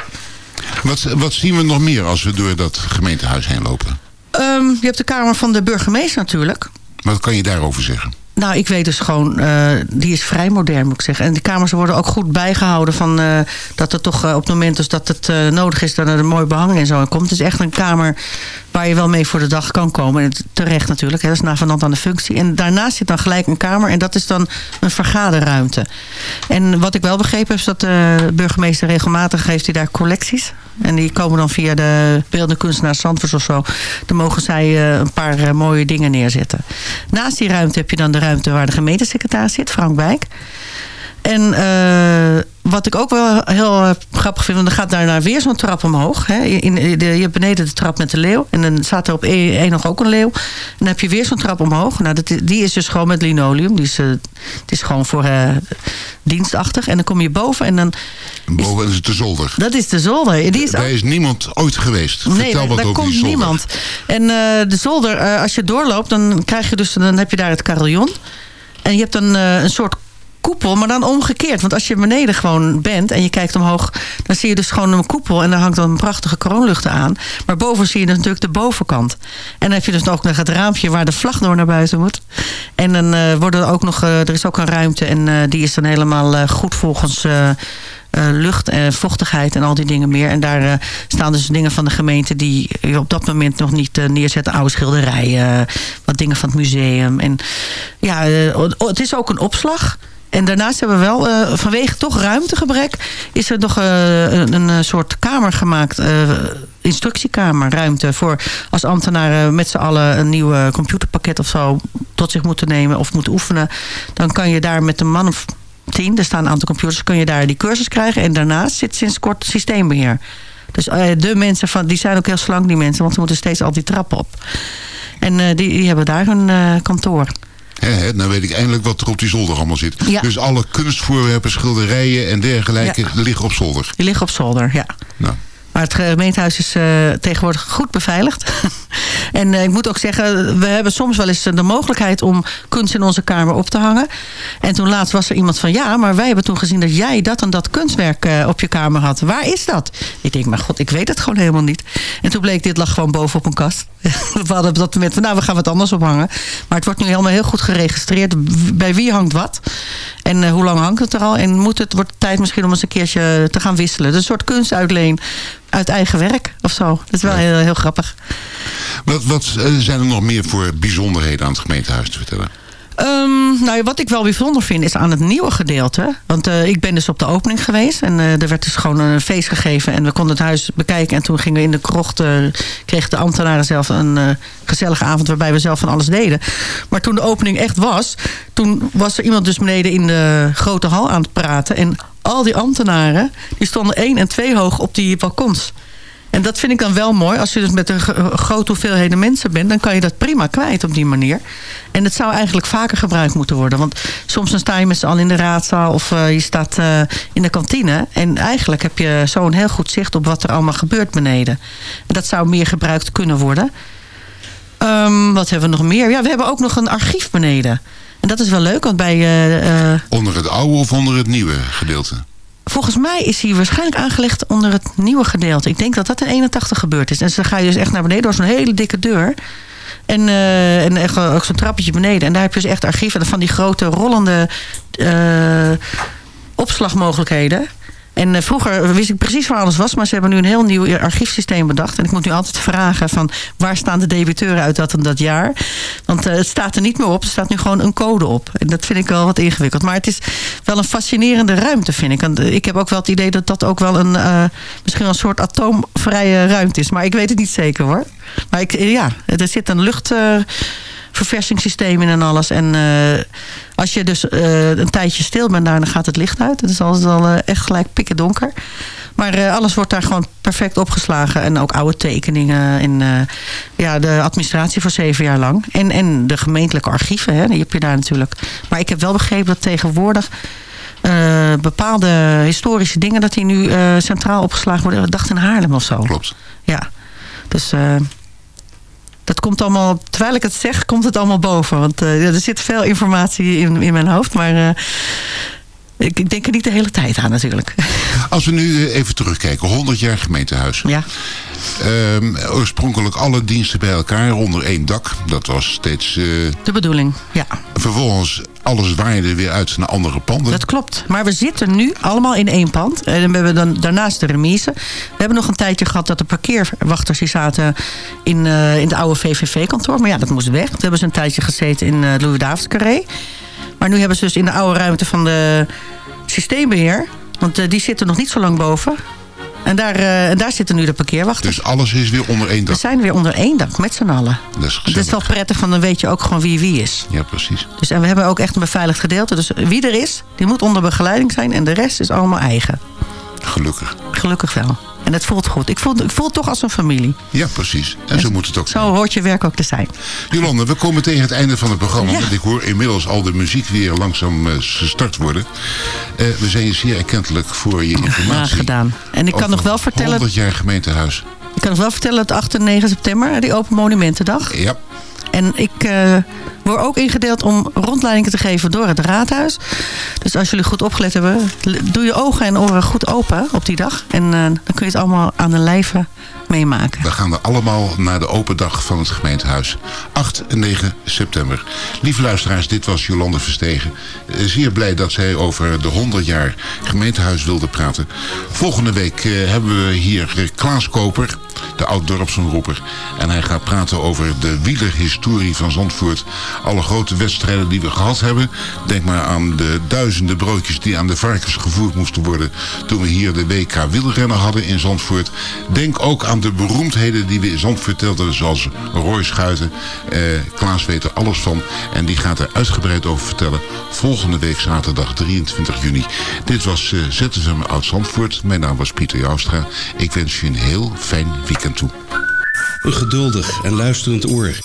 Wat, wat zien we nog meer als we door dat gemeentehuis heen lopen? Ehm, je hebt de Kamer van de Burgemeester natuurlijk. Wat kan je daarover zeggen? Nou, ik weet dus gewoon, eh, die is vrij modern moet ik zeggen. En die kamers worden ook goed bijgehouden van eh, dat er toch eh, op het moment dus dat het nodig is, dat er een mooi behang en zo komt. Het is echt een kamer waar je wel mee voor de dag kan komen. En terecht natuurlijk, hè, dat is navenant aan de functie. En daarnaast zit dan gelijk een kamer en dat is dan een vergaderruimte. En wat ik wel begrepen heb, is dat de burgemeester regelmatig heeft hij daar collecties. En die komen dan via de beeldende kunstenaars Zandvoort of zo. Dan mogen zij eh, een paar eh, mooie dingen neerzetten. Naast die ruimte heb je dan de ruimte waar de gemeentesecretaris zit, Frank Wijk. En eh, wat ik ook wel heel eh, grappig vind... want dan gaat daarna weer zo'n trap omhoog. Hè. In, in de, je hebt beneden de trap met de leeuw. En dan staat er op één nog ook een leeuw. En dan heb je weer zo'n trap omhoog. Nou, dat, die is dus gewoon met linoleum. Die is, eh, het is gewoon voor eh, dienstachtig. En dan kom je boven en dan... Boven is het de zolder. Dat is de zolder. Die is Daar is niemand ooit geweest. Nee, Vertel wat daar over komt die zolder. niemand. En eh, de zolder, eh, als je doorloopt, dan, krijg je dus, dan heb je daar het carillon. En je hebt een, eh, een soort koepel, maar dan omgekeerd. Want als je beneden gewoon bent en je kijkt omhoog... dan zie je dus gewoon een koepel en daar hangt dan een prachtige kroonluchten aan. Maar boven zie je natuurlijk de bovenkant. En dan heb je dus nog het raampje waar de vlag door naar buiten moet. En dan eh, worden er ook nog, eh, er is ook een ruimte en eh, die is dan helemaal goed volgens... lucht en vochtigheid en al die dingen meer. En daar staan dus dingen van de gemeente die je op dat moment nog niet neerzetten. Oude schilderijen, wat dingen van het museum. En ja, het is ook een opslag. En daarnaast hebben we wel, eh, vanwege toch ruimtegebrek... is er nog eh, een, een eh, soort kamer gemaakt... instructiekamer, ruimte voor als ambtenaren met z'n allen een nieuw computerpakket of zo tot zich moeten nemen of moeten oefenen. Dan kan je daar met een man of tien, er staan een aantal computers, kun je daar die cursus krijgen. En daarnaast zit sinds kort systeembeheer. Dus de mensen van, die zijn ook heel slank, die mensen, want ze moeten steeds al die trappen op. En die, die hebben daar hun kantoor. Hè, dan weet ik eindelijk wat er op die zolder allemaal zit. Ja. Dus alle kunstvoorwerpen, schilderijen en dergelijke Ja. liggen op zolder. Die liggen op zolder, ja. Nou, Maar het gemeentehuis is eh, tegenwoordig goed beveiligd. en eh, ik moet ook zeggen, we hebben soms wel eens de mogelijkheid om kunst in onze kamer op te hangen. En toen laatst was er iemand van, ja, maar wij hebben toen gezien dat jij dat en dat kunstwerk eh, op je kamer had. Waar is dat? Ik denk, maar god, ik weet het gewoon helemaal niet. En toen bleek, dit lag gewoon boven op een kast. we hadden op dat moment van, nou, we gaan wat anders ophangen. Maar het wordt nu helemaal heel goed geregistreerd. Bij wie hangt wat? En hoe lang hangt het er al? En moet het, wordt het tijd misschien om eens een keertje te gaan wisselen. Dus een soort kunstuitleen uit eigen werk of zo. Dat is wel heel, heel grappig. wat, wat eh, zijn er nog meer voor bijzonderheden aan het gemeentehuis te vertellen? Ehm, nou, wat ik wel bijzonder vind is aan het nieuwe gedeelte. Want eh, ik ben dus op de opening geweest. En eh, er werd dus gewoon een feest gegeven. En we konden het huis bekijken. En toen gingen we in de krocht... eh, kregen de ambtenaren zelf een gezellige avond... waarbij we zelf van alles deden. Maar toen de opening echt was... toen was er iemand dus beneden in de grote hal aan het praten. En al die ambtenaren... die stonden één en twee hoog op die balkons. En dat vind ik dan wel mooi. Als je dus met een gro- grote hoeveelheden mensen bent... dan kan je dat prima kwijt op die manier. En het zou eigenlijk vaker gebruikt moeten worden. Want soms dan sta je met z'n allen in de raadzaal... of eh, je staat eh, in de kantine. En eigenlijk heb je zo'n heel goed zicht op wat er allemaal gebeurt beneden. En dat zou meer gebruikt kunnen worden. Ehm, wat hebben we nog meer? Ja, we hebben ook nog een archief beneden. En dat is wel leuk, want bij... eh, eh, Onder het oude of onder het nieuwe gedeelte? Volgens mij is hij waarschijnlijk aangelegd onder het nieuwe gedeelte. Ik denk dat dat in 81 gebeurd is. En dan ga je dus echt naar beneden door zo'n hele dikke deur. En, eh, en echt ook zo'n trappetje beneden. En daar heb je dus echt archieven van die grote rollende eh, opslagmogelijkheden. En eh, vroeger wist ik precies waar alles was. Maar ze hebben nu een heel nieuw archiefsysteem bedacht. En ik moet nu altijd vragen van waar staan de debiteuren uit dat en dat jaar. Want eh, het staat er niet meer op. Er staat nu gewoon een code op. En dat vind ik wel wat ingewikkeld. Maar het is wel een fascinerende ruimte vind ik. Want, eh, ik heb ook wel het idee dat dat ook wel een misschien wel een soort atoomvrije ruimte is. Maar ik weet het niet zeker hoor. Maar ik, ja, er zit een lucht... verversingssysteem in en alles. En eh, als je dus eh, een tijdje stil bent daar, dan gaat het licht uit. Het is altijd al eh, echt gelijk pikken donker. Maar alles wordt daar gewoon perfect opgeslagen. En ook oude tekeningen. En ja, de administratie voor zeven jaar lang. En, en de gemeentelijke archieven, hè, die heb je daar natuurlijk. Maar ik heb wel begrepen dat tegenwoordig... bepaalde historische dingen... dat die nu centraal opgeslagen worden. Ik dacht in Haarlem of zo. Klopt. Ja, dus dat komt allemaal, terwijl ik het zeg, komt het allemaal boven. Want eh, er zit veel informatie in, in mijn hoofd, maar eh, ik, denk er niet de hele tijd aan natuurlijk. Als we nu eh, even terugkijken, 100 jaar gemeentehuis. ja, Ehm, oorspronkelijk alle diensten bij elkaar onder één dak. Dat was steeds... eh, de bedoeling, ja. vervolgens alles waaide weer uit naar andere panden. Dat klopt. Maar we zitten nu allemaal in één pand. En we hebben dan daarnaast de remise. We hebben nog een tijdje gehad dat de parkeerwachters die zaten in, eh, in het oude VVV-kantoor. Maar ja, dat moest weg. Toen hebben ze een tijdje gezeten in het Louis Davids Carré. Maar nu hebben ze dus in de oude ruimte van de systeembeheer. Want eh, die zitten nog niet zo lang boven. En daar, en daar zitten nu de parkeerwachters. Dus alles is weer onder één We dak. zijn weer onder één dak, met z'n allen. Dat is Het is wel prettig, want dan weet je ook gewoon wie wie is. Ja, precies. Dus, en we hebben ook echt een beveiligd gedeelte. Dus wie er is, die moet onder begeleiding zijn. En de rest is allemaal eigen. Gelukkig. Gelukkig wel. En het voelt goed. Ik voel, ik voel het toch als een familie. Ja, precies. En zo moet het ook Zo zijn. hoort je werk ook te zijn. Jolande, we komen tegen het einde van het programma. Ja. Want ik hoor inmiddels al de muziek weer langzaam eh, gestart worden. Eh, we zijn je zeer erkentelijk voor je Graag informatie. gedaan. En ik kan nog wel vertellen... 100 jaar gemeentehuis. Ik kan nog wel vertellen dat 8 en 9 september, die Open Monumentendag. Ja, En ik eh, word ook ingedeeld om rondleidingen te geven door het raadhuis. Dus als jullie goed opgelet hebben, doe je ogen en oren goed open op die dag. En eh, dan kun je het allemaal aan de lijve meemaken. we gaan er allemaal naar de open dag van het gemeentehuis. 8 en 9 september. Lieve luisteraars, dit was Jolande Verstegen. Eh, zeer blij dat zij over de 100 jaar gemeentehuis wilde praten. Volgende week eh, hebben we hier Klaas Koper, de oud-dorpsomroeper. En hij gaat praten over de wielerhistorie van Zandvoort. Alle grote wedstrijden die we gehad hebben. Denk maar aan de duizenden broodjes die aan de varkens gevoerd moesten worden... toen we hier de WK wielrennen hadden in Zandvoort. Denk ook aan de beroemdheden die we in Zandvoort telden... zoals Roy Schuiten. Eh, Klaas weet er alles van. En die gaat er uitgebreid over vertellen... volgende week zaterdag 23 juni. Dit was eh ZFM Oud Zandvoort. Mijn naam was Pieter Joustra. Ik wens je een heel fijn weekend toe. Een geduldig en luisterend oor.